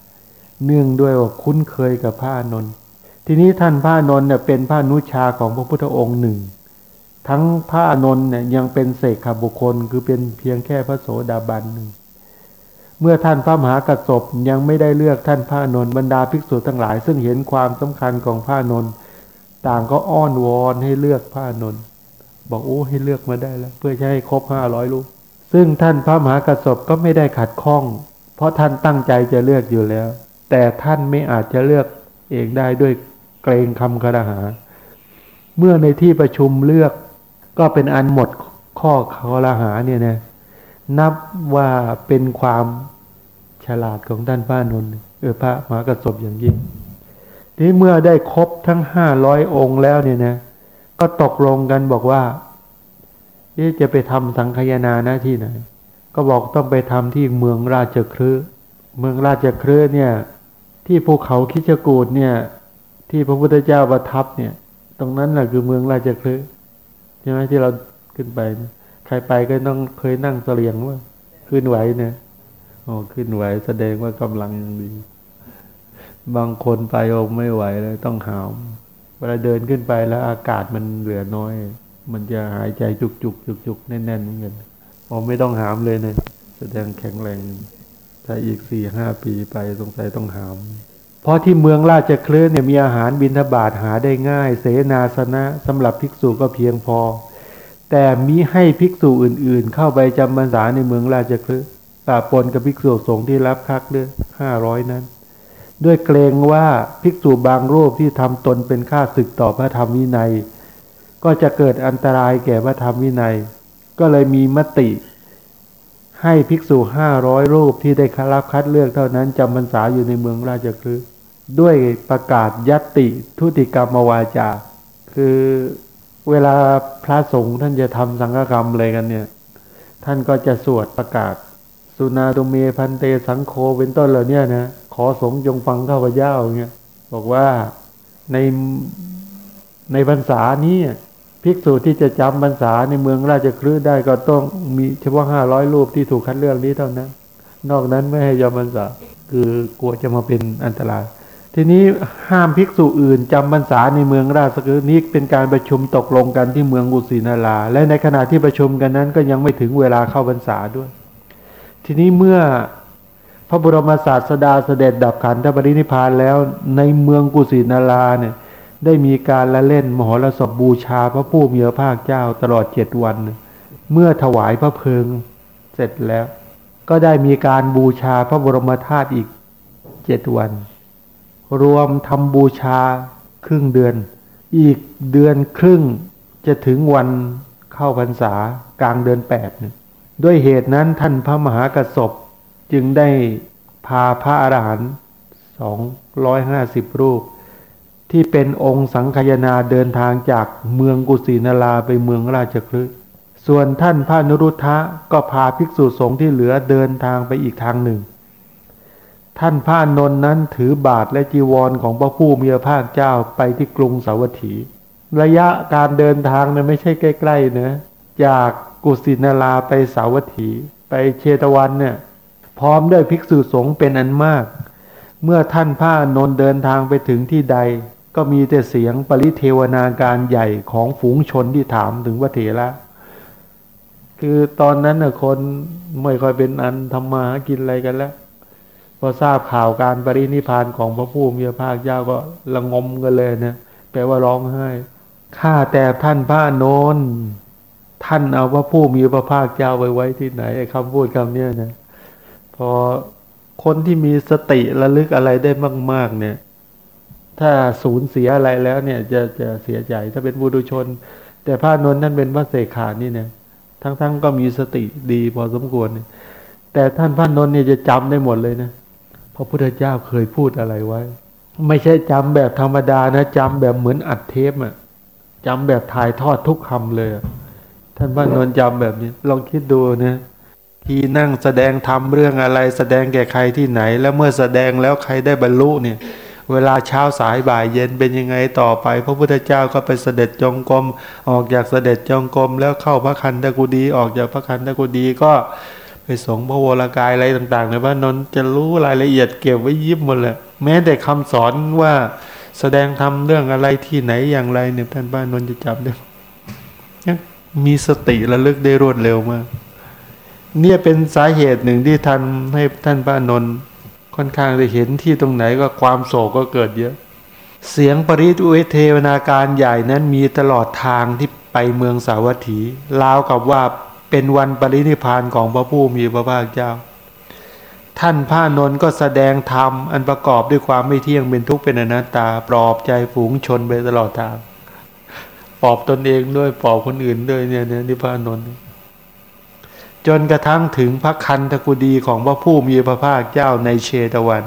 เนื่องด้วยว่าคุ้นเคยกับพระอนนท์ทีนี้ท่านพระอนนท์เนี่ยเป็นพระนุชาของพระพุทธองค์หนึ่ง ทั้งพระอนนท์เนี่ยยังเป็นเสกขบุคคล คือเป็นเพียงแค่พระโสดาบันหนึ่งเมื่อท่านพระมหากษัตริย์ยังไม่ได้เลือกท่านพระอนนท์บรรดาภิกษุทั้งหลาย ซึ่งเห็นความสำคัญของพระอนนท์ต่างก็อ้อนวอนให้เลือกพระอนนท์บอกโอ้ให้เลือกมาได้แล้ว เพื่อจะให้ครบห้าร้อยลูกซึ่งท่านพระมหากษัตริย์ก็ไม่ได้ขัดข้อง เพราะท่านตั้งใจจะเลือกอยู่แล้ว แต่ท่านไม่อาจจะเลือกเองได้ด้วยเกรงคำคารหา เมื่อในที่ประชุมเลือก ก็เป็นอันหมดข้อคารหาเนี่ยนะนับว่าเป็นความฉลาดของท่านพระนนท์เออพระมหากริย์อย่างยิ่งทีเมื่อได้ครบทั้งห้าร้อยองค์แล้วเนี่ยนะ ก็ตกลงกันบอกว่าจะไปทำสังคายนาน้าที่ไหน ก็บอกต้องไปทำที่เมืองราชครืเมืองราชครืเนี่ย ที่ภูเขาคิชกูดเนี่ย ที่พระพุทธเจ้าประทับเนี่ย ตรงนั้นแหละคือเมืองราชครื ใช่ไหมที่เราขึ้นไป ใครไปก็ต้องเคยนั่งเสลียงว่าขึ้นไหวเนี่ยอ๋อขึ้นไหวแสดงว่ากำลังยังดี บางคนไปองไม่ไหวเลยต้องหาวเวลาเดินขึ้นไปแล้วอากาศมันเหลือน้อย มันจะหายใจจุกจุกจุกจุกแน่นๆเหมือนกันอ๋อไม่ต้องหามเลยเนี่ยแสดงแข็งแรงถ้าอีกสี่ห้าปีไปสงสัยต้องหาม เพราะที่เมืองราชคลื่นเนี่ยมีอาหารบิณฑบาตหาได้ง่าย เสนาสนะสำหรับภิกษุก็เพียงพอ แต่มิให้ภิกษุอื่นๆ เข้าไปจำพรรษาในเมืองราชคลื่นปะปนกับภิกษุสงฆ์ที่รับคักเดือห้าร้อยนั้น ด้วยเกรงว่าภิกษุบางรูปที่ทำตนเป็นข้าศึกต่อพระธรรมวินัย ก็จะเกิดอันตรายแก่พระธรรมวินัย ก็เลยมีมติให้ภิกษุห้าร้อยรูปที่ได้รับคัดเลือกเท่านั้นจำพรรษาอยู่ในเมืองราชคฤห์ ด้วยประกาศยติทุติกรรมวาจา คือเวลาพระสงฆ์ท่านจะทำสังฆกรรมอะไรกันเนี่ย ท่านก็จะสวดประกาศ สุนาตุเมพันเตสังโฆเป็นต้นเหล่านี้นะขอสงฆ์จงฟังข้าพเจ้าเงี้ยบอกว่าในในพรรษานี้ภิกษุที่จะจำพรรษาในเมืองราชคฤห์ได้ก็ต้องมีเฉพาะห้าร้อยรูปที่ถูกคัดเลือกนี้เท่านั้น นอกนั้นไม่ให้ยอมพรรษาคือกลัวจะมาเป็นอันตราย ทีนี้ห้ามภิกษุอื่นจำพรรษาในเมืองราชสกฤห์นี้เป็นการประชุมตกลงกันที่เมืองกุสินาราและในขณะที่ประชุมกันนั้นก็ยังไม่ถึงเวลาเข้าพรรษาด้วย ทีนี้เมื่อพระบรมศาสดาเสด็จดับขันธปรินิพพานแล้วในเมืองกุสินาราเนี่ยได้มีการละเล่นมหรสพบูชาพระผู้มีพระภาคเจ้าตลอดเจ็ดวัน เมื่อถวายพระเพลิงเสร็จแล้ว ก็ได้มีการบูชาพระบรมธาตุอีกเจ็ดวัน รวมทำบูชาครึ่งเดือน อีกเดือนครึ่งจะถึงวันเข้าพรรษากลางเดือนแปดเนี่ยด้วยเหตุนั้นท่านพระมหากระสบจึงได้พาพระอรหันต์สองร้อยห้าสิบรูป ที่เป็นองค์สังคายนาเดินทางจากเมืองกุสินาราไปเมืองราชคฤห์ส่วนท่านพระนรุทธะก็พาภิกษุสงฆ์ที่เหลือเดินทางไปอีกทางหนึ่ง ท่านพระนนท์นั้นถือบาทและจีวรของพระผู้มีพระภาคเจ้าไปที่กรุงสาวัตถี ระยะการเดินทางเนี่ยไม่ใช่ใกล้ๆนะจากกุสินาราไปสาวัตถี ไปเชตวันเนี่ยพร้อมด้วยภิกษุสงฆ์เป็นอันมาก เมื่อท่านพระนนท์เดินทางไปถึงที่ใด ก็มีแต่เสียงปริเทวนาการใหญ่ของฝูงชนที่ถามถึงพระเถระคือตอนนั้นน่ะคนไม่ค่อยเป็นอันทำมาหากินอะไรกันแล้ว พอทราบข่าวการปรินิพานของพระผู้มีพระภาคเจ้าก็ระงมกันเลยนะแปลว่าร้องไห้ข้าแต่ท่านพระโนนท่านเอาพระผู้มีพระภาคเจ้าไว้ไว้ที่ไหนไอ้คำพูดคำเนี้ยนะพอคนที่มีสติระลึกอะไรได้มาก ๆ เนี่ย ถ้าสูญเสียอะไรแล้วเนี่ย จะจะเสียใจถ้าเป็นบุรุชน แต่พระนนท์ท่านเป็นพระเสขานี่เนี่ย ทั้งๆก็มีสติดีพอสมควร แต่ท่านพระนนท์เนี่ยจะจำได้หมดเลยนะ พระพุทธเจ้าเคยพูดอะไรไว้ ไม่ใช่จำแบบธรรมดานะจำแบบเหมือนอัดเทปอะจำแบบถ่ายทอดทุกคำเลยท่านพระนนท์จำแบบนี้ ลองคิดดูนะที่นั่งแสดงธรรมเรื่องอะไร แสดงแก่ใครที่ไหน แล้วเมื่อแสดงแล้วใครได้บรรลุเนี่ย เวลาเช้าสายบ่ายเย็นเป็นยังไงต่อไป พระพุทธเจ้าก็ไปเสด็จจงกรมออกจากเสด็จจงกรมแล้วเข้าพระคันธกุฎีออกจากพระคันธกุฎีก็ สงพระวรากายอะไรต่างๆในพระนนท์จะรู้รายละเอียดเก็บไว้ยิบหมดเลยแม้แต่คำสอนว่าแสดงธรรมเรื่องอะไรที่ไหนอย่างไรเนี่ยท่านพระนนท์จะจำได้มีสติระลึกได้รวดเร็วมากเนี่ยเป็นสาเหตุหนึ่งที่ท่านให้ท่านพระนนท์ค่อนข้างจะเห็นที่ตรงไหนก็ความโศกก็เกิดเยอะ เสียงปริทุเวเทวนาการใหญ่นั้นมีตลอดทางที่ไปเมืองสาวัตถีราวกับว่า เป็นวันปรินิพพานของพระผู้มีพระภาคเจ้า ท่านพระนนท์ก็แสดงธรรมอันประกอบด้วยความไม่เที่ยงเป็นทุกข์เป็นอนัตตา ปลอบใจฝูงชนไปตลอดทาง ปลอบตนเองด้วยปลอบคนอื่นด้วยเนี่ยเนี่ยนิพพานนท์จนกระทั่งถึงพระคันธกุฎีของพระผู้มีพระภาคเจ้าในเชตวัน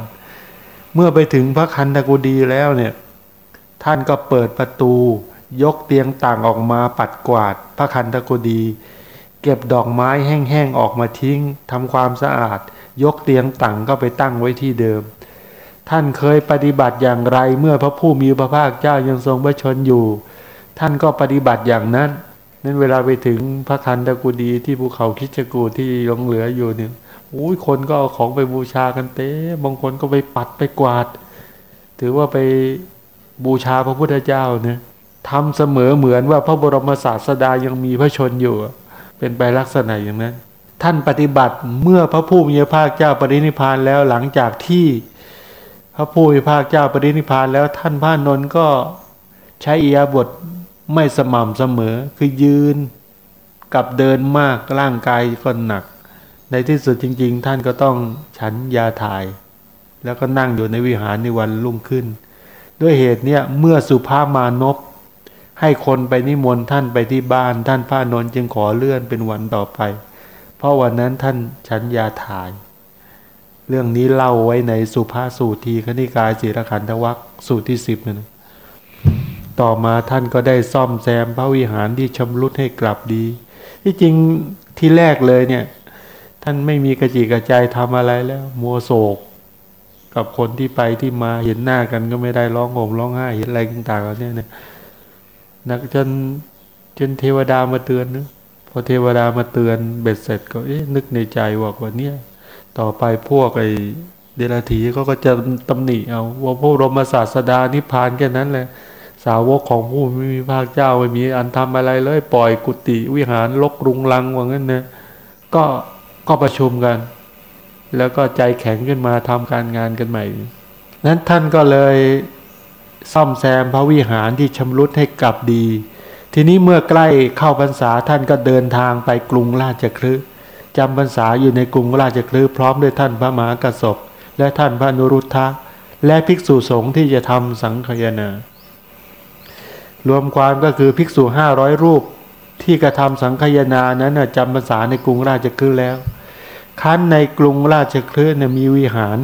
เมื่อไปถึงพระคันธกุฎีแล้วเนี่ยท่านก็เปิดประตู ยกเตียงต่างออกมาปัดกวาด พระคันธกุฎี เก็บดอกไม้แห้งๆออกมาทิ้งทำความสะอาด ยกเตียงต่างก็ไปตั้งไว้ที่เดิม ท่านเคยปฏิบัติอย่างไรเมื่อพระผู้มีพระภาคเจ้ายังทรงพระชนอยู่ ท่านก็ปฏิบัติอย่างนั้นนั้นเวลาไปถึงพระคันธกุฎีที่ภูเขาคิชกูที่หลงเหลืออยู่เนี่ยโอ้ยคนก็เอาของไปบูชากันเต้บางคนก็ไปปัดไปกวาด ถือว่าไปบูชาพระพุทธเจ้าเนี่ยทำเสมอเหมือนว่าพระบรมศาสดายังมีพระชนอยู่ เป็นไปลักษณะอย่างนั้น ท่านปฏิบัติเมื่อพระผู้มีพระภาคเจ้าปรินิพานแล้วหลังจากที่พระผู้มีพระภาคเจ้าปรินิพพานแล้วท่านพระนนท์ก็ใช้อียาบทไม่สม่ำเสมอคือยืนกับเดินมากร่างกายก็หนัก ในที่สุดจริง ๆ ท่านก็ต้องฉันยาถ่าย แล้วก็นั่งอยู่ในวิหารในวันรุ่งขึ้น ด้วยเหตุเนี้ยเมื่อสุภามานพ ให้คนไปนิมนต์ท่านไปที่บ้าน ท่านพระนนท์จึงขอเลื่อนเป็นวันต่อไป เพราะวันนั้นท่านฉันยาถ่าย เรื่องนี้เล่าไว้ในสุภาสูตรทีคณิกายศิรขันธวัคสูตรที่สิบนะต่อมาท่านก็ได้ซ่อมแซมพระวิหารที่ชำรุดให้กลับดี ที่จริงที่แรกเลยเนี่ย ท่านไม่มีกระจิกกระใจทำอะไรแล้ว มัวโศก กับคนที่ไปที่มาเห็นหน้ากันก็ไม่ได้ร้องโหมร้องไห้เห็นอะไรต่างๆเนี่ยเนี่ นักจนจนเทวดามาเตือนนะพอเทวดามาเตือนเบ็ดเสร็จก็เอ๊ะนึกในใจว่าวันเนี้ยต่อไปพวกไอ้เดรัจฉีเขาก็จะตำหนิเอาว่าพระบรมศาสดานิพพานแค่นั้นแหละสาวกของผู้ไม่มีภาคเจ้าไม่มีอันทำอะไรเลย ปล่อยกุฏิวิหารลกรุงรังว่างั้นนะก็ก็ประชุมกัน แล้วก็ใจแข็งขึ้นมาทำการงานกันใหม่ นั้นท่านก็เลย ซ่อมแซมพระวิหารที่ชำรุดให้กลับดี ทีนี้เมื่อใกล้เข้าพรรษาท่านก็เดินทางไปกรุงราชคฤห์จำพรรษาอยู่ในกรุงราชคฤห์พร้อมด้วยท่านพระมหากระสบและท่านพระนุรุทธะ และภิกษุสงฆ์ที่จะทำสังฆยนารวมความก็คือภิกษุห้าร้อยรูปที่กระทำสังฆยนานั้นจำพรรษาในกรุงราชคฤห์แล้วขั้นในกรุงราชคฤห์เนี่ยมีวิหาร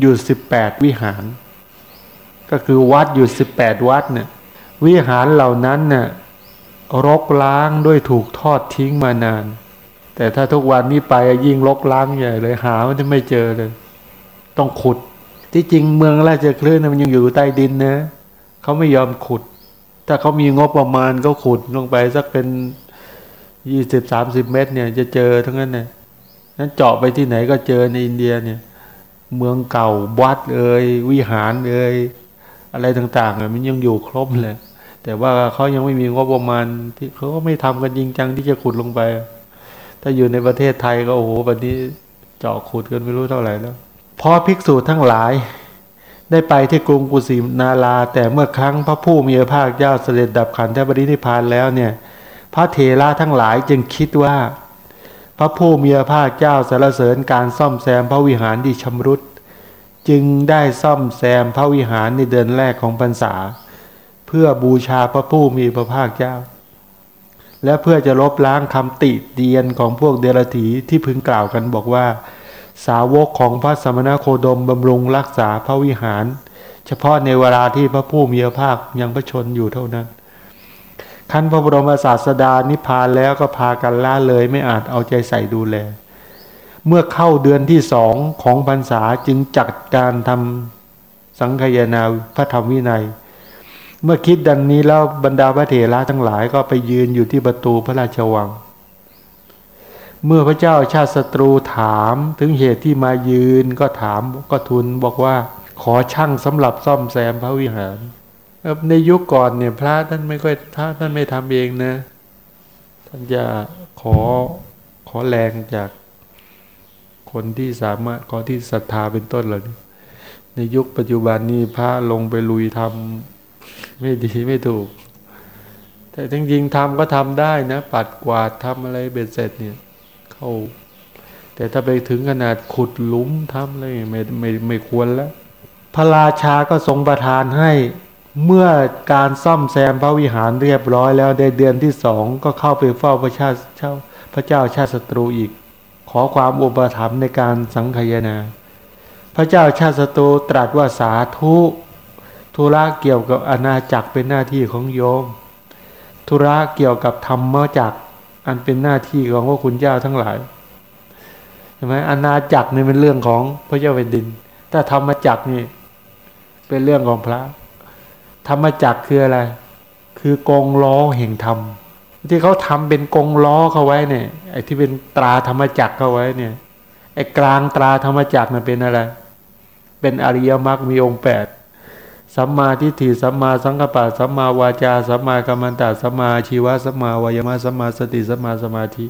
อยู่สิบแปดวิหาร ก็คือวัดอยู่สิบแปดวัดเนี่ยวิหารเหล่านั้นเนี่ยรกล้างด้วยถูกทอดทิ้งมานาน แต่ถ้าทุกวันนี้ไปยิ่งรกล้างใหญ่เลยหามันจะไม่เจอเลย ต้องขุด ที่จริงเมืองราชคลื่นมันยังอยู่ใต้ดินนะเขาไม่ยอมขุด ถ้าเขามีงบประมาณก็ขุดลงไปสักเป็นยี่สิบสามสิบเมตรเนี่ยจะเจอทั้งนั้นเนี่ยนั้นเจาะไปที่ไหนก็เจอในอินเดียเนี่ย เมืองเก่าวัดเอ่ยวิหารเอ่ย อะไรต่างๆมันยังอยู่ครบเลย แต่ว่าเขายังไม่มีงบประมาณที่เขาก็ไม่ทำกันจริงจังที่จะขุดลงไป ถ้าอยู่ในประเทศไทยก็โอ้โหวันนี้เจาะขุดกันไม่รู้เท่าไหร่แล้วพอภิกษุทั้งหลายได้ไปที่กรุงกุสินารา แต่เมื่อครั้งพระผู้มีพระภาคเจ้าเสด็จดับขันธปรินิพานแล้วเนี่ย พระเถระทั้งหลายจึงคิดว่า พระผู้มีพระภาคเจ้าสรรเสริญการซ่อมแซมพระวิหารที่ชำรุด จึงได้ซ่อมแซมพระวิหารในเดือนแรกของพรรษา เพื่อบูชาพระผู้มีพระภาคเจ้า และเพื่อจะลบล้างคำติเตียนของพวกเดรัจฉีที่พึงกล่าวกันบอกว่า สาวกของพระสมณโคดมบำรุงรักษาพระวิหาร เฉพาะในเวลาที่พระผู้มีพระภาคยังพระชนอยู่เท่านั้นขั้นพระบรมศาสดานิพพานแล้วก็พากันล่าเลยไม่อาจเอาใจใส่ดูแล เมื่อเข้าเดือนที่สองของพรรษาจึงจัดการทำสังคยนาพระธรรมวินัย เมื่อคิดดังนี้แล้วบรรดาพระเถระทั้งหลายก็ไปยืนอยู่ที่ประตูพระราชวัง เมื่อพระเจ้าชาติศัตรูถามถึงเหตุที่มายืนก็ถามก็ทูลบอกว่าขอช่างสำหรับซ่อมแซมพระวิหารในยุคก่อนเนี่ยพระท่านไม่ค่อยท่านไม่ทำเองนะ ท่านจะขอขอแรงจาก คนที่สามารถขอที่ศรัทธาเป็นต้นเหลยในยุคปัจจุบันนี้พระลงไปลุยทำไม่ดีไม่ถูก แต่จริงๆทำก็ทำได้นะ ปัดกวาดทำอะไรเบ็ดเสร็จเนี่ย เข้า แต่ถ้าไปถึงขนาดขุดหลุมทำอะไรไม่ไม่ไม่ควรแล้ว พระราชาก็ทรงประทานให้เมื่อการซ่อมแซมพระวิหารเรียบร้อยแล้วในเดือนที่สองก็เข้าไปเฝ้าพระชาติเจ้าพระเจ้าชาติศัตรูอีก ขอความอุปถัมภ์ในการสังคายนา พระเจ้าชาติศัตรูตรัสว่าสาธุธุระเกี่ยวกับอาณาจักรเป็นหน้าที่ของโยม ธุระเกี่ยวกับธรรมจักรอันเป็นหน้าที่ของพระคุณเจ้าทั้งหลายใช่ไหมอาณาจักรนี่เป็นเรื่องของพระเจ้าแผ่นดินถ้าธรรมจักรนี่เป็นเรื่องของพระ ธรรมจักรคืออะไร คือกองล้อแห่งธรรม ที่เขาทำเป็นกงล้อเขาไว้เนี่ย ไอ้ที่เป็นตราธรรมจักรเขาไว้เนี่ย ไอ้กลางตราธรรมจักรมันเป็นอะไร เป็นอริยมรรคมีองค์แปดสัมมาทิฏฐิสัมมาสังกัปปะสัมมาวาจาสัมมากัมมันตะสัมมาชีวะสัมมาวายมะสัมมาสติสัมมาสมาธิ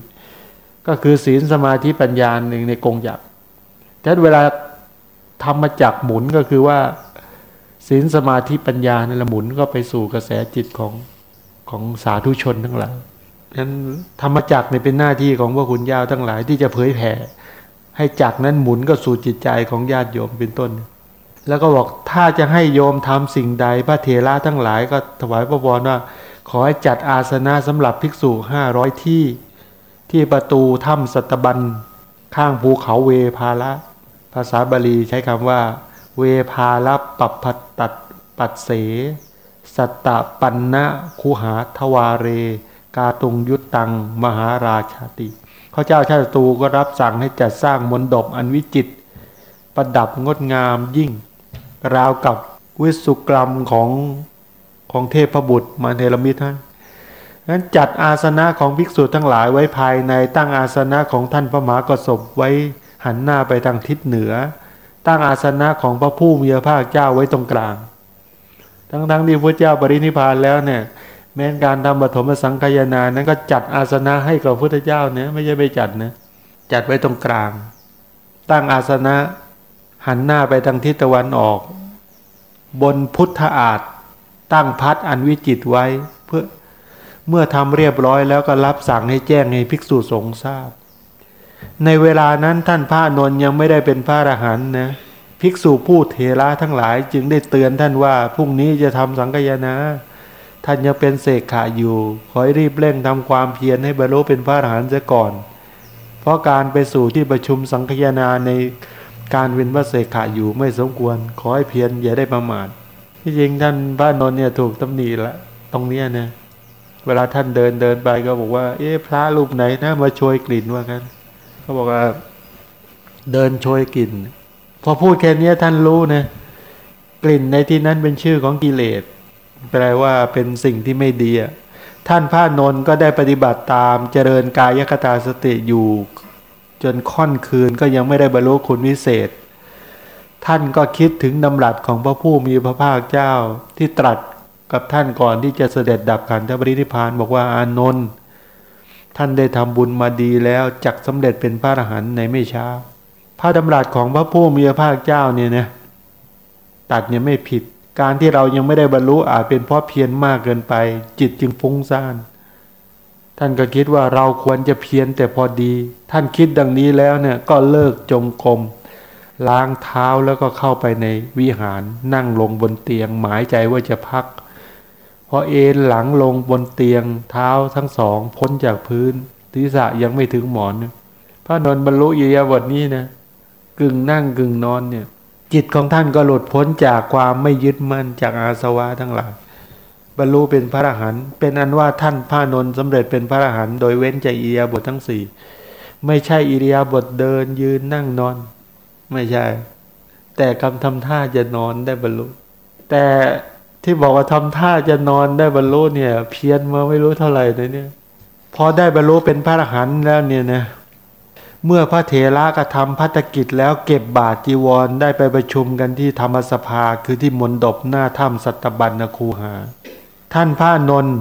ก็คือศีลสมาธิปัญญาหนึ่งในกงจักรแต่เวลาธรรมจักรหมุนก็คือว่าศีลสมาธิปัญญาในละหมุนก็ไปสู่กระแสจิตของ ของสาธุชนทั้งหลายนั้นธรรมจักรเนี่ยเป็นหน้าที่ของพระคุณเจ้าทั้งหลายที่จะเผยแผ่ ให้จักรนั้นหมุนก็สู่จิตใจของญาติโยมเป็นต้น แล้วก็บอกถ้าจะให้โยมทำสิ่งใดพระเถระทั้งหลายก็ถวายพระพรว่า ขอให้จัดอาสนะสำหรับภิกษุห้าร้อยที่ ที่ประตูถ้ำสัตบันข้างภูเขาเวภาละภาษาบาลีใช้คำว่า เวภาละปัปพัตตัดปัดเส สัตตปันนะคูหาทวาเร กาตุงยุตตัง มหาราชาติข้าเจ้าชาติตูก็รับสั่งให้จัดสร้างมนดบอันวิจิต ประดับงดงามยิ่ง ราวกับวิสุกรรมของของเทพบุตรมาเทรมิตรให้นั้นจัดอาสนะของภิกษุทั้งหลายไว้ภายในตั้งอาสนะของท่านพระมหากรสบไว้หันหน้าไปทางทิศเหนือ ตั้งอาสนะของพระผู้มีพระภาคเจ้าไว้ตรงกลาง ทั้งๆทที่พระเจ้าปรินิพพานแล้วเนี่ย แม้การทำปฐมสังขยานานั้นก็จัดอาสนะให้กับพระพุทธเจ้าเนี่ยไม่ใช่ไปจัดนะจัดไว้ตรงกลาง ตั้งอาสนะหันหน้าไปทางทิศตะวันออก บนพุทธอาฏตั้งพัดอันวิจิตไว้เพื่อเมื่อทำเรียบร้อยแล้วก็รับสั่งให้แจ้งให้ภิกษุสงฆ์ทราบ ในเวลานั้นท่านพระนนยังไม่ได้เป็นพระอรหันต์นะ ภิกษุผู้เทระทั้งหลายจึงได้เตือนท่านว่าพรุ่งนี้จะทำสังกยนาท่านยังเป็นเสกขาอยู่ ขอให้รีบเร่งทำความเพียรให้บรรลุเป็นพระอรหันต์เสียก่อน เพราะการไปสู่ที่ประชุมสังคยนาในการเป็นพระเสกขาอยู่ไม่สมควร ขอให้เพียรอย่าได้ประมาทที่จริงท่านพระนนท์เนี่ยถูกตำหนิละตรงเนี้ยนะเวลาท่านเดินเดินไปก็บอกว่า เอ๊ะพระรูปไหนนะมาโชยกลิ่นว่ากันเขาบอกว่า เดินโชยกลิ่น พอพูดแค่นี้ท่านรู้นะกลิ่นในที่นั้นเป็นชื่อของกิเลสแปลว่าเป็นสิ่งที่ไม่ดีอะท่านพระนนท์ก็ได้ปฏิบัติตามเจริญกายคตาสติอยู่ จนค่อนคืนก็ยังไม่ได้บรรลุคุณวิเศษ ท่านก็คิดถึงดำรัสของพระผู้มีพระภาคเจ้าที่ตรัสกับท่านก่อนที่จะเสด็จดับขันธปรินิพานบอกว่าอานนท์ท่านได้ทำบุญมาดีแล้วจักสำเร็จเป็นพระอรหันต์ในไม่ช้า พระดำรัสของพระผู้มีพระภาคเจ้าเนี่ยนะตัดเนี่ยไม่ผิด การที่เรายังไม่ได้บรรลุอาจเป็นเพราะเพียรมากเกินไป จิตจึงฟุ้งซ่าน ท่านก็คิดว่าเราควรจะเพียรแต่พอดี ท่านคิดดังนี้แล้วเนี่ยก็เลิกจงกรมล้างเท้าแล้วก็เข้าไปในวิหารนั่งลงบนเตียง หมายใจว่าจะพักพอเอนหลังลงบนเตียงเท้าทั้งสอง พ้นจากพื้นศีรษะยังไม่ถึงหมอน พระนนบรรลุอิยาบทนี้นะ กึ่งนั่งกึ่งนอนเนี่ย จิตของท่านก็หลุดพ้นจากความไม่ยึดมั่นจากอาสวะทั้งหลายบรรลุเป็นพระอรหันต์เป็นอันว่าท่านพระนนสำเร็จเป็นพระอรหันต์โดยเว้นจากอิยาบททั้งสี่ไม่ใช่อิริยาบถเดินยืนนั่งนอน ไม่ใช่ แต่กำทำท่าจะนอนได้บรรลุ แต่ที่บอกว่าทำท่าจะนอนได้บรรลุเนี่ย เพี้ยนมาไม่รู้เท่าไหร่เลยเนี่ยพอได้บรรลุเป็นพระอรหันต์แล้วเนี่ยนะ เมื่อพระเถระกระทำพัฒกิจแล้วเก็บบาตรจีวรได้ไปประชุมกันที่ธรรมสภาคือที่มณฑปหน้าถ้ำสัตบัญนคูหา ท่านพระนนท์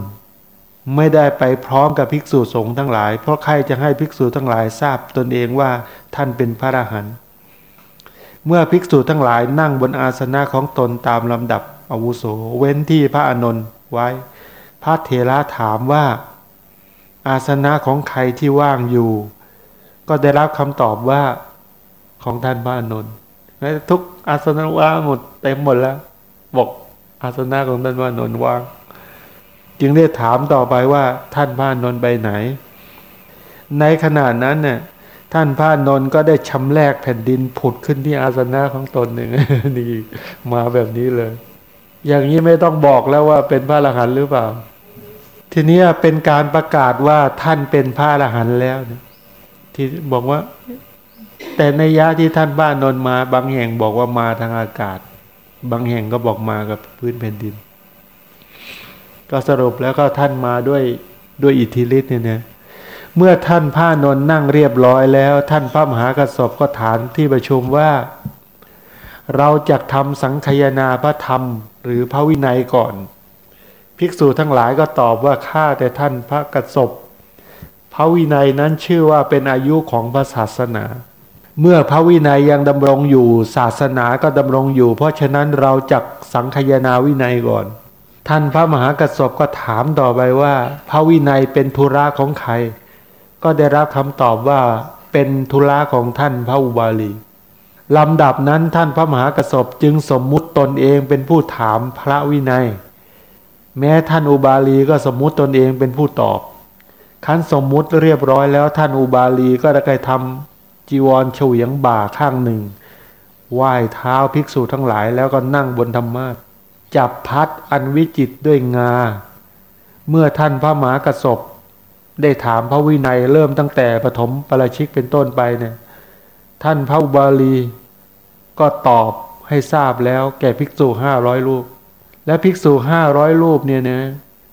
ไม่ได้ไปพร้อมกับภิกษุสงฆ์ทั้งหลาย เพราะใครจะให้ภิกษุทั้งหลายทราบตนเองว่าท่านเป็นพระอรหันต์เมื่อภิกษุทั้งหลายนั่งบนอาสนะของตนตามลำดับอาวุโสเว้นที่พระอนนท์ไว้ พระเทระถามว่า อาสนะของใครที่ว่างอยู่ ก็ได้รับคำตอบว่าของท่านพระอานนท์ทุกอาสนะว่างหมดเต็มหมดแล้ว บอกอาสนะของท่านพระอานนว่างจึงได้ถามต่อไปว่าท่านพระอานนท์ไปไหน ในขณะนั้นเนี่ยท่านพระนนท์ก็ได้ชำแรกแผ่นดินผุดขึ้นที่อาสนะของตนหนึ่งนี่มาแบบนี้เลย อย่างนี้ไม่ต้องบอกแล้วว่าเป็นพระอรหันต์หรือเปล่า ทีนี้เป็นการประกาศว่าท่านเป็นพระอรหันต์แล้ว ที่บอกว่า แต่ในยะที่ท่านบ้านนนมา บางแห่งบอกว่ามาทางอากาศ บางแห่งก็บอกมากับพื้นแผ่นดิน ก็สรุปแล้วก็ท่านมาด้วยด้วยอิทธิฤทธิ์เนี่ยนะเมื่อท่านพระนนนั่งเรียบร้อยแล้ว ท่านพระมหากระสบก็ถามที่ประชุมว่า เราจะทำสังคยนาพระธรรม หรือพระวินัยก่อน ภิกษุทั้งหลายก็ตอบว่าข้าแต่ท่านพระกสบ พระวินัยนั้นชื่อว่าเป็นอายุของพระศาสนา เมื่อพระวินัยยังดำรงอยู่ศาสนาก็ดำรงอยู่ เพราะฉะนั้นเราจักสังคยนาวินัยก่อน ท่านพระมหากระสบก็ถามต่อไปว่า พระวินัยเป็นธุระของใคร ก็ได้รับคำตอบว่าเป็นธุระของท่านพระอุบาลีลำดับนั้นท่านพระมหากระสบจึงสมมุติตนเองเป็นผู้ถามพระวินัย แม้ท่านอุบาลีก็สมมุติตนเองเป็นผู้ตอบ คันสมมุติเรียบร้อยแล้วท่านอุบาลีก็ได้ทำจีวรเฉวียงบ่าข้างหนึ่งไหว้เท้าภิกษุทั้งหลายแล้วก็นั่งบนธรรมาจับพัดอันวิจิตด้วยงา เมื่อท่านพระมหากระสบได้ถามพระวินัยเริ่มตั้งแต่ปฐมปราชิกเป็นต้นไปเนี่ย ท่านพระอุบาลี ก็ตอบให้ทราบแล้วแก่ภิกษุห้าร้อยรูป และภิกษุห้าร้อยรูปเนี่ยนะ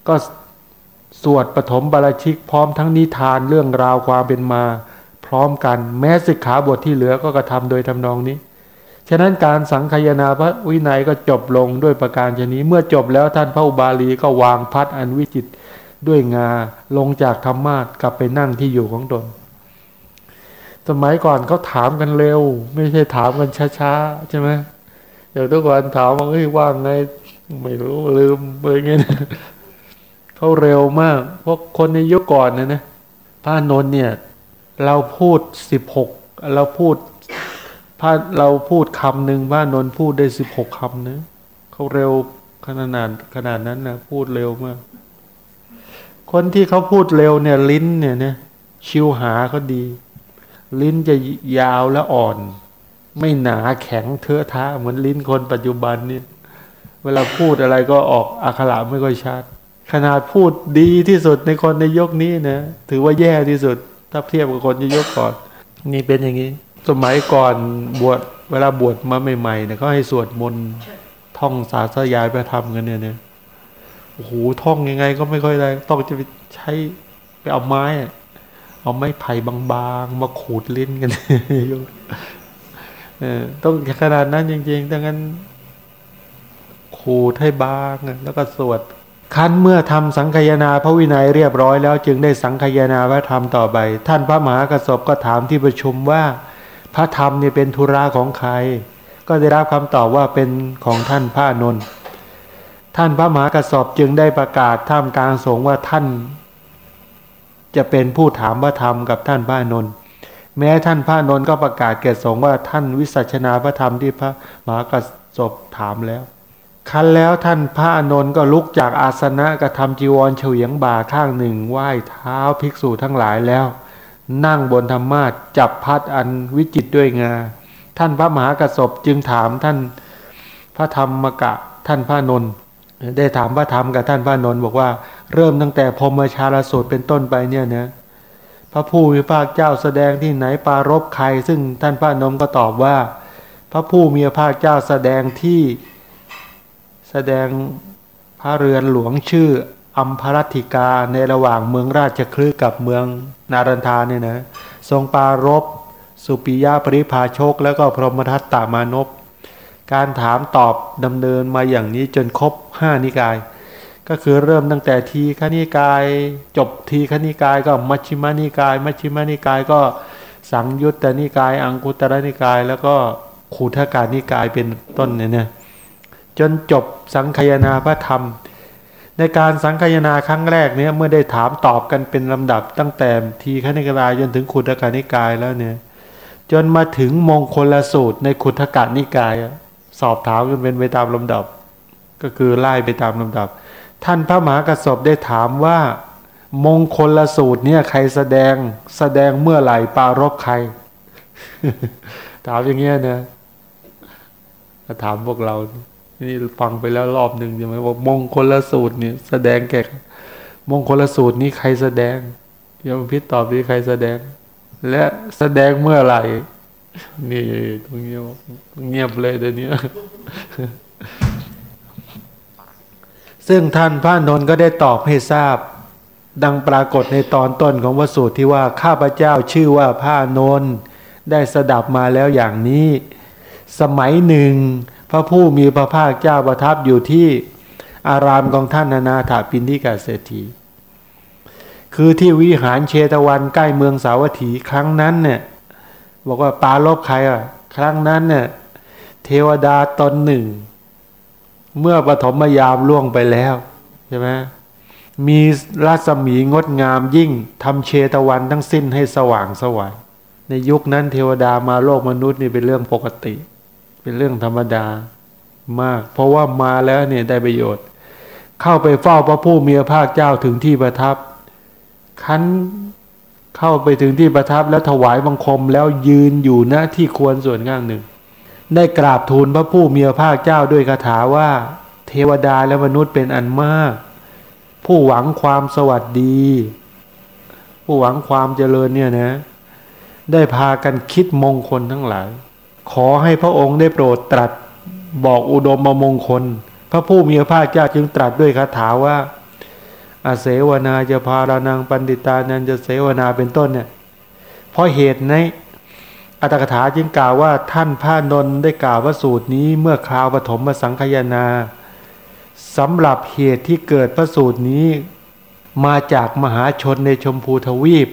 ก็ สวดปฐมบาลชิกพร้อมทั้งนิทานเรื่องราวความเป็นมา พร้อมกันแม้สิกขาบทที่เหลือก็กระทำโดยทำนองนี้ ฉะนั้นการสังคายนาพระวินัยก็จบลงด้วยประการชนี้เมื่อจบแล้วท่านพระอุบาลีก็วางพัดอันวิจิตด้วยงาลงจากธรรมาสกลับไปนั่งที่อยู่ของตนสมัยก่อนเขาถามกันเร็ว ไม่ใช่ถามกันช้าๆใช่ไหมเดี๋ยวทุกคนถามว่าเฮ้ยว่างไงไม่รู้ลืมอะไรเงี้ย เขาเร็วมากพราะคนในยุคก่อนนะนะพระนนท์เนี่ย เราพูดสิบหกเราพูดพระเราพูดคำหนึ่งพระนนท์พูดได้สิบหกคำนะเขาเร็วขนาดขนาดนั้นนะพูดเร็วมาก คนที่เขาพูดเร็วเนี่ย ลิ้นเนี่ยเนี่ยชิวหาเขาดี ลิ้นจะยาวและอ่อน ไม่หนาแข็งเทอะทะเหมือนลิ้นคนปัจจุบันเนี่ยเวลาพูดอะไรก็ออกอักขระไม่ค่อยชัด ขนาดพูดดีที่สุดในคนในยกนี้นะถือว่าแย่ที่สุด ถ้าเทียบกับคนในยกก่อน นี่เป็นอย่างนี้ สมัยก่อนบวชเวลาบวชมาใหม่ๆเนี่ยเขาให้สวดมนต์ท่องสาธยายพระธรรมกันเนี่ยเนี่ยโอ้โหท่องยังไงก็ไม่ค่อยได้ต้องจะไปใช้ไปเอาไม้เอาไม้ไผ่บางๆ มาขูดลิ้นกันเออต้องขนาดนั้นจริงๆดังนั้นขูดให้บางแล้วก็สวด คั้นเมื่อทำสังคายนาพระวินัยเรียบร้อยแล้วจึงได้สังคายนาพระธรรมต่อไป ท่านพระมหากระสบก็ถามที่ประชุมว่า พระธรรมเนี่ยเป็นธุระของใคร ก็ได้รับคำตอบว่าเป็นของท่านพระนนท์ท่านพระมหากระสอบจึงได้ประกาศท่ามกลางสงฆ์ว่าท่าน จะเป็นผู้ถามพระธรรมกับท่านพระนนท์แม้ท่านพระนนท์ก็ประกาศแก่สงฆ์ว่าท่านวิสัชนาพระธรรมที่พระมหากระสบถามแล้ว คันแล้วท่านพระอนนท์ก็ลุกจากอาสนะกระทำจีวรเฉวียงบ่าข้างหนึ่งไหว้เท้าภิกษุทั้งหลายแล้ว นั่งบนธรรมาจับพัดอันวิจิตด้วยงา ท่านพระมหากระสบจึงถามท่านพระธรรมกะท่านพระนนท์ได้ถามพระธรรมกับท่านพระนนท์บอกว่าเริ่มตั้งแต่พรมชาลสูตรเป็นต้นไปเนี่ยนะพระผู้มีพระเจ้าแสดงที่ไหนปารบใคร ซึ่งท่านพระนนท์ก็ตอบว่า พระผู้มีพระเจ้าแสดงที่ แสดงพระเรือนหลวงชื่ออัมพรัติกาในระหว่างเมืองราชคลือกับเมืองนารันทาเนี่ยนะทรงปารบสุปิยาปริภาชก แล้วก็พรหมทัตตามานพการถามตอบดำเนินมาอย่างนี้จนครบห้านิกาย ก็คือเริ่มตั้งแต่ทีฆนิกาย จบทีฆนิกายก็มัชฌิมานิกาย มัชฌิมานิกายก็สังยุตตนิกาย อังคุตระนิกาย แล้วก็ขูทการนิกายเป็นต้นเนี่ยนะ จนจบสังคายนาพระธรรม ในการสังคายนาครั้งแรกเนี่ยเมื่อได้ถามตอบกันเป็นลำดับตั้งแต่ทีฆนิกายจนถึงขุทกานิกายแล้วเนี่ยจนมาถึงมงคลสูตรในขุทกานิกาย สอบถามกันเป็นไปตามลำดับ ก็คือไล่ไปตามลำดับ ท่านพระมหากระสบได้ถามว่ามงคลสูตรเนี่ยใครแสดงแสดงเมื่อไหร่ปารบใคร ถามอย่างเงี้ยนะถามพวกเรา นี่ฟังไปแล้วรอบหนึ่งใช่ไหมว่ามงคลสูตรเนี่ยแสดงแก่มงคลสูตรนี้ใครแสดงยมพิษตอบดีใครแสดง และแสดงเมื่อไหร่นี่ตรงนี้เงียบเลยเดี๋ยวนี้ซึ่งท่านพระนนท์ก็ได้ตอบให้ทราบ ดังปรากฏในตอนต้นของวสูตรที่ว่าข้าพเจ้าชื่อว่าพระนนท์ได้สดับมาแล้วอย่างนี้ สมัยหนึ่ง ระผู้มีพระภาคเจ้าประทับอยู่ที่อารามของท่านนานาถาปินทิกาเศรษฐี คือที่วิหารเชตวันใกล้เมืองสาวัตถีครั้งนั้นเนี่ยบอกว่าปาลบใครอะครั้งนั้นเนี่ยเทวดาตนหนึ่ง เมื่อปฐมยามล่วงไปแล้วใช่ไหมมีรัศมีงดงามยิ่งทำเชตวันทั้งสิ้นให้สว่างสวายในยุคนั้นเทวดามาโลกมนุษย์นี่เป็นเรื่องปกติ เป็นเรื่องธรรมดามาก เพราะว่ามาแล้วเนี่ยได้ประโยชน์ เข้าไปเฝ้าพระผู้มีพระภาคเจ้าถึงที่ประทับคันเข้าไปถึงที่ประทับแล้วถวายบังคมแล้วยืนอยู่ณที่ควรส่วนข้างหนึ่ง ได้กราบทูลพระผู้มีพระภาคเจ้าด้วยคาถาว่า เทวดาและมนุษย์เป็นอันมาก ผู้หวังความสวัสดี ผู้หวังความเจริญเนี่ยนะ ได้พากันคิดมงคลทั้งหลาย ขอให้พระองค์ได้โปรดตรัสบอกอุดมมงคล พระผู้มีพระภาคเจ้าจึงตรัสด้วยคาถาว่าอาเสวนาจะพารานังปันติตานันจะเสวนาเป็นต้นเนี่ยเพราะเหตุในอัตถกถาจึงกล่าวว่าท่านพระนนทได้กล่าวว่าสูตรนี้เมื่อคราวปฐมมาสังคยนาสำหรับเหตุที่เกิดพระสูตรนี้ มาจากมหาชนในชมพูทวีป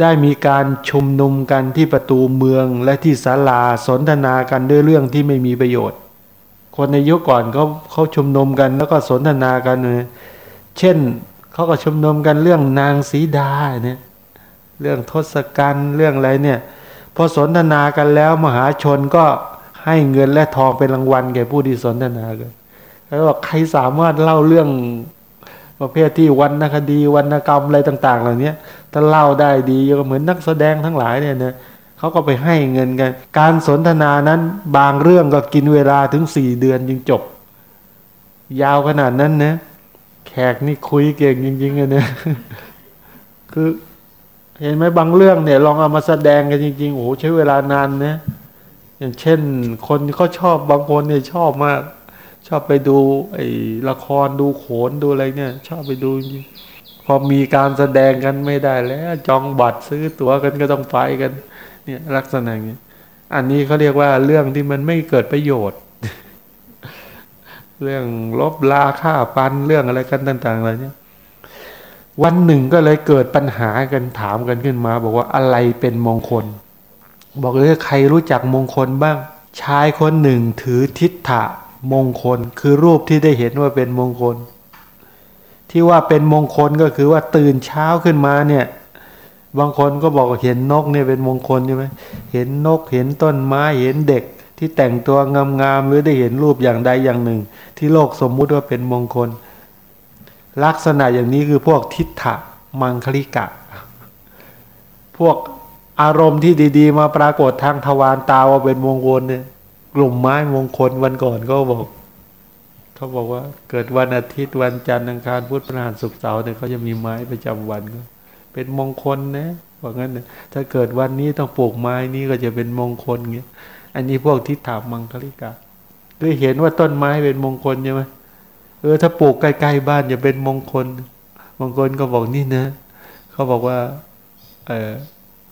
ได้มีการชุมนุมกันที่ประตูเมืองและที่ศาลาสนทนากันด้วยเรื่องที่ไม่มีประโยชน์ คนในยุคก่อนเขาเขาชุมนุมกันแล้วก็สนทนากันเลยเช่นเขาก็ชุมนุมกันเรื่องนางสีดาเนี่ยเรื่องทศกัณฐ์เรื่องอะไรเนี่ยพอสนทนากันแล้วมหาชนก็ให้เงินและทองเป็นรางวัลแก่ผู้ที่สนทนากันแล้วใครสามารถเล่าเรื่อง ประเภทที่วรรณคดีวรรณกรรมอะไรต่างๆ เหล่านี้ถ้าเล่าได้ดีก็เหมือนนักแสดงทั้งหลายเนี่ยนะเขาก็ไปให้เงินกัน การสนทนานั้นบางเรื่องก็กินเวลาถึงสี่เดือนจึงจบ ยาวขนาดนั้นนะแขกนี่คุยเก่งจริงๆเลยเนี่ยคือเห็นไหมบางเรื่องเนี่ย ลองเอามาแสดงกันจริงๆโอ้โหใช้เวลานานนะอย่างเช่น คนเขาชอบบางคนเนี่ยชอบมาก ชอบไปดูไอ้ละครดูโขนดูอะไรเนี่ย ชอบไปดูจริงพอมีการแสดงกันไม่ได้แล้ว จองบัตรซื้อตั๋วกันก็ต้องไปกัน เนี่ยลักษณะอย่างนี้อันนี้เขาเรียกว่าเรื่องที่มันไม่เกิดประโยชน์ เรื่องลบลาค่าปันเรื่องอะไรกันต่างๆอะไรเนี่ยวันหนึ่งก็เลยเกิดปัญหากันถามกันขึ้นมา บอกว่าอะไรเป็นมงคล บอกเลยใครรู้จักมงคลบ้าง ชายคนหนึ่งถือทิฏฐะ มงคล คือรูปที่ได้เห็นว่าเป็นมงคล ที่ว่าเป็นมงคลก็คือว่าตื่นเช้าขึ้นมาเนี่ย บางคนก็บอกเห็นนกเนี่ยเป็นมงคลใช่ไหมเห็นนกเห็นต้นไม้เห็นเด็กที่แต่งตัวงามๆหรือได้เห็นรูปอย่างใดอย่างหนึ่ง ที่โลกสมมุติว่าเป็นมงคล ลักษณะอย่างนี้คือพวกทิฏฐะมังคลิกะ พวกอารมณ์ที่ดี ๆ มาปรากฏทางทวารตาว่าเป็นมงคลเนี่ย กลุ่มไม้มงคลวันก่อนก็บอก เขาบอกว่า เกิดวันอาทิตย์วันจันทร์อังคารพุธพฤหัสศุกร์เสาร์เนี่ยเขาจะมีไม้ประจำวันก็เป็นมงคลนะว่างั้นนะถ้าเกิดวันนี้ต้องปลูกไม้นี้ก็จะเป็นมงคลเงี้ยอันนี้พวกทิฏฐามังคลิกะคือเห็นว่าต้นไม้เป็นมงคลใช่ไหมเออถ้าปลูกใกล้ๆบ้านจะเป็นมงคล มงคลก็บอกนี่นะเขาบอกว่า เออ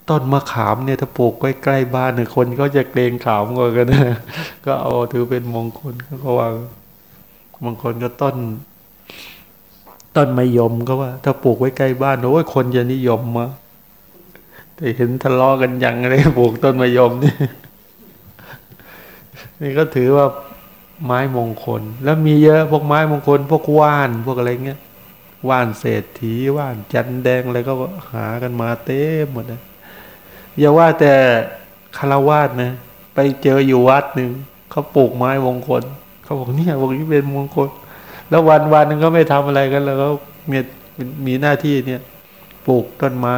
ต้นมะขามเนี่ยถ้าปลูกใกล้ๆบ้านเนี่ยคนก็จะเกรงขามกว่ากันนะก็เอาถือเป็นมงคลก็ว่าบางคนก็ต้น ต้นมะยมก็ว่า ถ้าปลูกไว้ใกล้บ้านโอ้ยคนจะนิยมมาแต่เห็นทะเลาะกันย่างไรปลูกต้นมะยมนี่นี่ก็ถือว่าไม้มงคล แล้วมีเยอะพวกไม้มงคล พวกว่านพวกอะไรเงี้ยว่านเศรษฐีว่านจันแดงอะไรก็หากันมาเต็มหมดเลย อย่าว่าแต่คารวาสนะ ไปเจออยู่วัดหนึ่งเขาปลูกไม้มงคลเขาบอกเนี่ยบอกนี่เป็นมงคล แล้ววันวันหนึ่งก็ไม่ทำอะไรกันแล้วก็มีมีหน้าที่เนี่ย ปลูกต้นไม้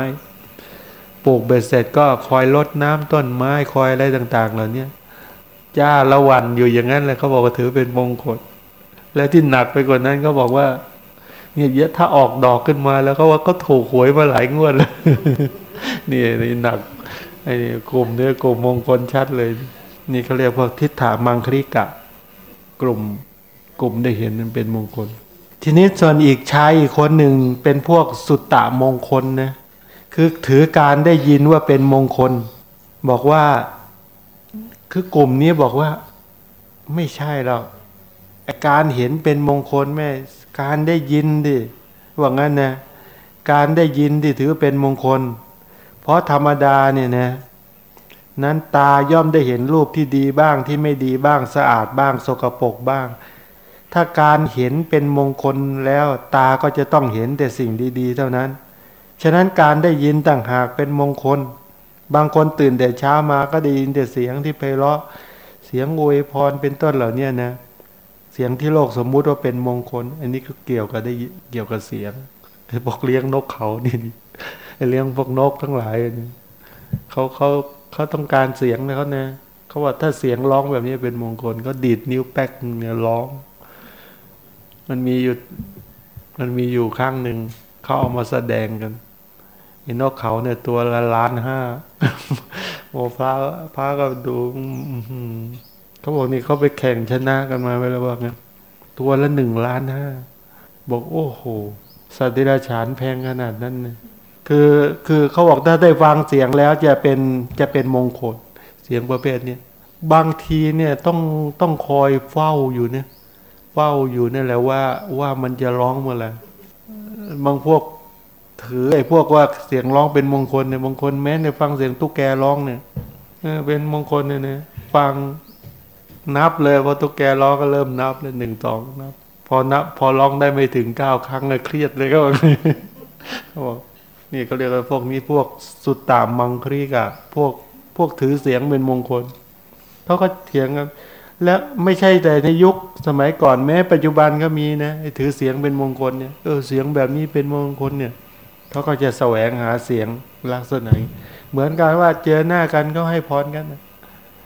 ปลูกเบ็ดเสร็จก็คอยลดน้ำต้นไม้คอยอะไรต่างๆเหล่านี้จ้าละวันอยู่อย่างนั้นเลยเขาบอกว่าถือเป็นมงคล และที่หนักไปกว่านั้นเขาบอกว่าเนี่ยเยอะถ้าออกดอกขึ้นมาแล้วเขาว่าก็ถูกหวยมาหลายงวดแล้วนี่นี่หนัก ไอ้นี่กลุ่มเนื้อกลุ่มมงคลชัดเลย นี่เขาเรียกพวกทิฏฐามังคริกะ กลุ่มกลุ่มได้เห็นมันเป็นมงคล ทีนี้ส่วนอีกชายอีกคนหนึ่งเป็นพวกสุตตะมงคลนะคือถือการได้ยินว่าเป็นมงคล บอกว่าคือกลุ่มนี้บอกว่า ไม่ใช่หรอกการเห็นเป็นมงคลแม่การได้ยินดิว่างั้นนะการได้ยินที่ถือเป็นมงคล เพราะธรรมดาเนี่ยนะนั้นตาย่อมได้เห็นรูปที่ดีบ้างที่ไม่ดีบ้างสะอาดบ้างสกปรกบ้าง ถ้าการเห็นเป็นมงคลแล้วตาก็จะต้องเห็นแต่สิ่งดีๆ เท่านั้น ฉะนั้นการได้ยินต่างหากเป็นมงคล บางคนตื่นแต่เช้ามาก็ได้ยินแต่เสียงที่ไพเราะ เสียงอวยพรเป็นต้นเหล่านี้นะ เสียงที่โลกสมมุติว่าเป็นมงคล อันนี้ก็เกี่ยวกับได้เกี่ยวกับเสียงบอกเลี้ยงนกเขานี่ เลี้ยงพวกนกทั้งหลายเขาเขาเขาต้องการเสียงนะเขาเนี่ยเขาว่าถ้าเสียงร้องแบบนี้เป็นมงคล ก็ดีดนิ้วแป๊กเนี่ยร้อง มันมีอยู่มันมีอยู่ข้างหนึ่งเขาเอามาแสดงกันไอ้นกเขาเนี่ยตัวละล้านห้าโอ้พระพระก็ดูเขาบอกนี่เขาไปแข่งชนะกันมาไปแล้วว่างั้ตัวละหนึ่งล้านห้าบอกโอ้โหสัตว์เดรัจฉานแพงขนาดนั้นเนี่ย คือคือเขาบอกถ้าได้ฟังเสียงแล้วจะเป็นจะเป็นมงคลเสียงประเภทนี้บางทีเนี่ยต้องต้องคอยเฝ้าอยู่เนี่ยเฝ้าอยู่นี่แหละว่าว่ามันจะร้องเมื่อไหร่บางพวกถือไอ้พวกว่าเสียงร้องเป็นมงคลเนี่ยมงคลแม้ในฟังเสียงตุ๊กแกร้องเนี่ยเป็นมงคลเนี่ยนะฟังนับเลยพอตุ๊กแกร้องก็เริ่มนับเลยหนึ่งสองนับพอนับพอร้องได้ไม่ถึงเก้าครั้งเลยเครียดเลยก็บอกเขาบอก นี่เขาเรียกว่าพวกนี้พวกสุดตามมังคริกอะพวกพวกถือเสียงเป็นมงคลเขาก็เถียงกันและไม่ใช่แต่ในยุคสมัยก่อนแม้ปัจจุบันก็มีนะถือเสียงเป็นมงคลเนี่ยเออเสียงแบบนี้เป็นมงคลเนี่ยเขาก็จะแสวงหาเสียงลักษณะเหมือนกันว่าเจอหน้ากันก็ให้พรกันนะ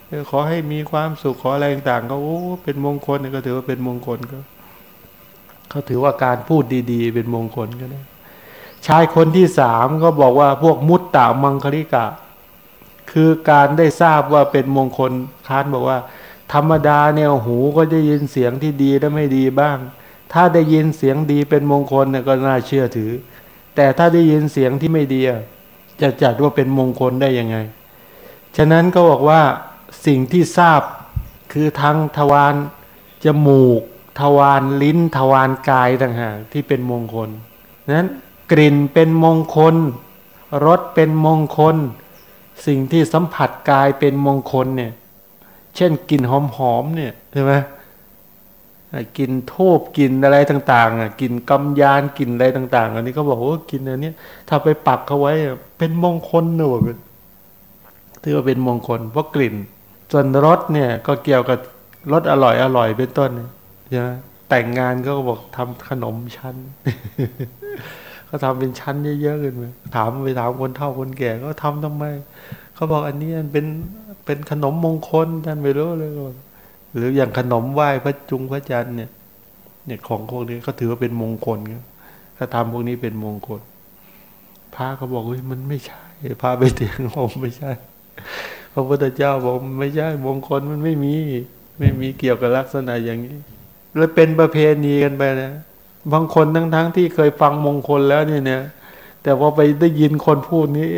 เออขอให้มีความสุขขออะไรต่างๆก็โอ้เป็นมงคลเนี่ยก็ถือว่าเป็นมงคลก็เขาถือว่าการพูดดี ๆ เป็นมงคลก็ได้ ชายคนที่สามก็บอกว่าพวกมุตตะมังคริกะ คือการได้ทราบว่าเป็นมงคลค้านบอกว่า ธรรมดาเนี่ยหูก็ได้ยินเสียงที่ดีและไม่ดีบ้าง ถ้าได้ยินเสียงดีเป็นมงคลเนี่ยก็น่าเชื่อถือ แต่ถ้าได้ยินเสียงที่ไม่ดีจะจัดว่าเป็นมงคลได้ยังไง ฉะนั้นก็บอกว่าสิ่งที่ทราบคือทางทวารจมูก ทวารลิ้น ทวารกายต่างหากที่เป็นมงคลนั้น กลิ่นเป็นมงคล รสเป็นมงคล สิ่งที่สัมผัสกายเป็นมงคลเนี่ย เช่นกลิ่นหอมๆเนี่ยใช่ไหมกลิ่นทูบกลิ่นอะไรต่างๆอะกลิ่นกำยานกลิ่นอะไรต่าง ๆ อันนี้เขาบอกว่ากลิ่นอันนี้ถ้าไปปักเขาไว้เป็นมงคลเนอะถือว่าเป็นมงคลเพราะกลิ่น ส่วนรสเนี่ยก็เกี่ยวกับรสอร่อยอร่อยเป็นต้นใช่ไหมแต่งงานก็บอกทำขนมชั้น เขาทำเป็นชั้นเยอะๆกันไปถามไปถามคนเฒ่าคนแก่ก็ทำทำไมเขาบอกอันนี้เป็นเป็นขนมมงคลท่านไม่รู้เลยก็หรืออย่างขนมไหว้พระจุงพระจันทร์เนี่ย เนี่ยของพวกนี้เขาถือว่าเป็นมงคลครับถ้าทำพวกนี้เป็นมงคลพระเขาบอกเฮ้ยมันไม่ใช่พระไปเถียงผมไม่ใช่พระพุทธเจ้าบอกไม่ใช่มงคลมันไม่มี ไม่มีเกี่ยวกับลักษณะอย่างนี้แล้วเป็นประเพณีกันไปนะ บางคนทั้งๆทที่เคยฟังมงคลแล้วเนี่ยเนี่ย แต่พอไปได้ยินคนพูดนี้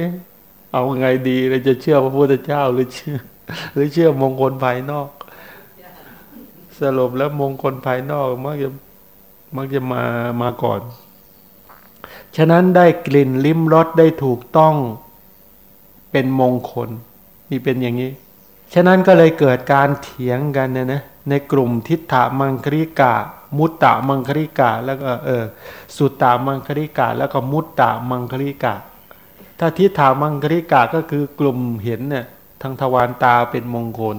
เอาไงดีเราจะเชื่อพระพุทธเจ้าหรือเชื่อ หรือเชื่อมงคลภายนอก สรุปแล้วมงคลภายนอกมักจะมักจะมามาก่อน ฉะนั้นได้กลิ่นลิ้มรสได้ถูกต้องเป็นมงคลนี่เป็นอย่างนี้ ฉะนั้นก็เลยเกิดการเถียงกันเนะนะในกลุ่มทิฏฐามังคริกา มุตตะมังคริกาแล้วก็เออสุตตามังคริกาแล้วก็มุตตะมังคริกาถ้าทิฏฐามังคริกาก็คือกลุ่มเห็นเนี่ยทางทวารตาเป็นมงคล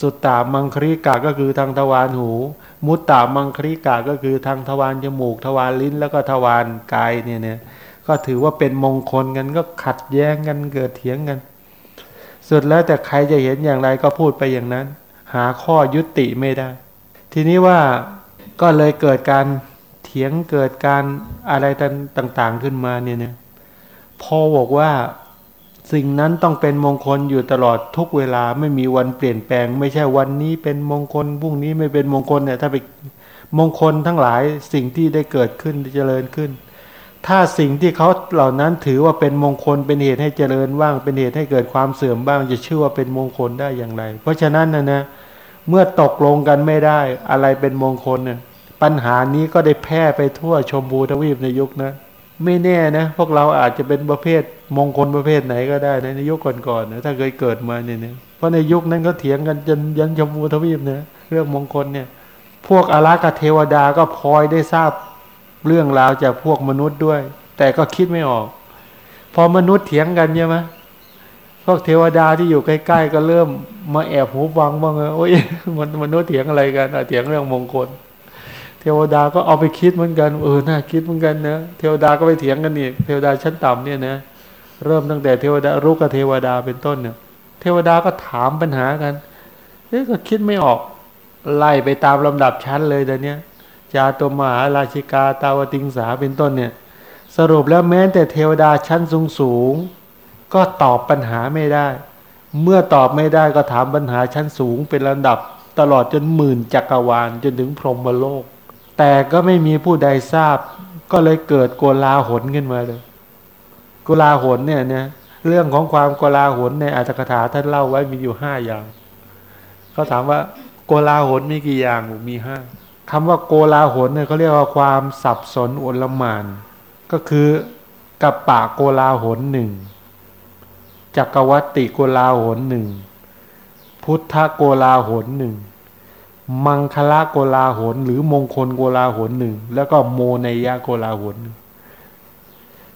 สุตตามังคริกาก็คือทางทวารหู มุตตามังคริกาก็คือทางทวารจมูกทวารลิ้นแล้วก็ทวารกายเนี่ยเนี่ยก็ถือว่าเป็นมงคลกันก็ขัดแย้งกันเกิดเถียงกัน สุดแล้วแต่ใครจะเห็นอย่างไรก็พูดไปอย่างนั้น หาข้อยุติไม่ได้ ทีนี้ว่า ก็เลยเกิดการเถียงเกิดการอะไรต่างๆขึ้นมาเนี่ยเนี่ยพอบอกว่าสิ่งนั้นต้องเป็นมงคลอยู่ตลอดทุกเวลาไม่มีวันเปลี่ยนแปลง ไม่ใช่วันนี้เป็นมงคลพรุ่งนี้ไม่เป็นมงคลเนี่ยถ้าไปมงคลทั้งหลายสิ่งที่ได้เกิดขึ้นเจริญขึ้น ถ้าสิ่งที่เขาเหล่านั้นถือว่าเป็นมงคลเป็นเหตุให้เจริญบ้าง เป็นเหตุให้เกิดความเสื่อมบ้างจะชื่อว่าเป็นมงคลได้อย่างไร เพราะฉะนั้นนะนะเมื่อตกลงกันไม่ได้อะไรเป็นมงคลเนี่ย ปัญหานี้ก็ได้แพร่ไปทั่วชมพูทวีปในยุคนะ ไม่แน่นะ พวกเราอาจจะเป็นประเภทมงคลประเภทไหนก็ได้นะในยุคก่อนๆนะถ้าเคยเกิดมาเนี่ยนะเพราะในยุคนั้นก็เถียงกันจนยันชมพูทวีปนะเรื่องมงคลเนี่ย พวกอารักษ์เทวดาก็พลอยได้ทราบเรื่องราวจากพวกมนุษย์ด้วย แต่ก็คิดไม่ออก พอมนุษย์เถียงกันใช่ไหมพวกเทวดาที่อยู่ใกล้ ๆ ก็เริ่มมาแอบหูฟังบ้างเลยโอ้ยมันมนุษย์เถียงอะไรกันเถียงเรื่องมงคล เทวดาก็เอาไปคิดเหมือนกันเออน่าคิดเหมือนกันนะเทวดาก็ไปเถียงกันนี่เทวดาชั้นต่ำเนี่ยนะเริ่มตั้งแต่เทวดารุกเทวดาเป็นต้นเนี่ยเทวดาก็ถามปัญหากันเอ๊ะก็คิดไม่ออกไล่ไปตามลำดับชั้นเลยแต่เนี้ยจาตุมหาราชิกาตาวติงสาเป็นต้นเนี่ย สรุปแล้วแม้แต่เทวดาชั้นสูงสูงก็ตอบปัญหาไม่ได้ เมื่อตอบไม่ได้ก็ถามปัญหาชั้นสูงเป็นลำดับ ตลอดจนหมื่นจักรวาลจนถึงพรหมโลก แต่ก็ไม่มีผู้ใดทราบ ก็เลยเกิดโกลาหลขึ้นมาเลยโกลาหลเนี่ยนะเรื่องของความโกลาหลในอัตถกถาท่านเล่าไว้มีอยู่ห้าอย่างเขาถามว่าโกลาหลมีกี่อย่างมีห้าคำว่าโกลาหลเนี่ยเขาเรียกว่าความสับสนโอลหมาน ก็คือกับปะโกลาหลหนึ่งจักรวัติโกลาหลหนึ่งพุทธโกลาหลหนึ่ง มังคละโกลาหลหรือมงคลโกลาหลหนึ่งแล้วก็โมนยะโกลาหลหนึ่ง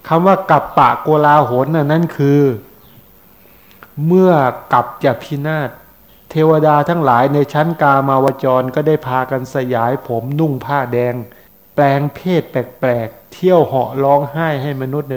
คำว่ากับปะโกลาหนนั่นคือ เมื่อกับจะพินาศเทวดาทั้งหลายในชั้นกามาวจรก็ได้พากันสยายผมนุ่งผ้าแดง แปลงเพศแปลกๆ เที่ยวเหาะร้องไห้ให้มนุษย์ใน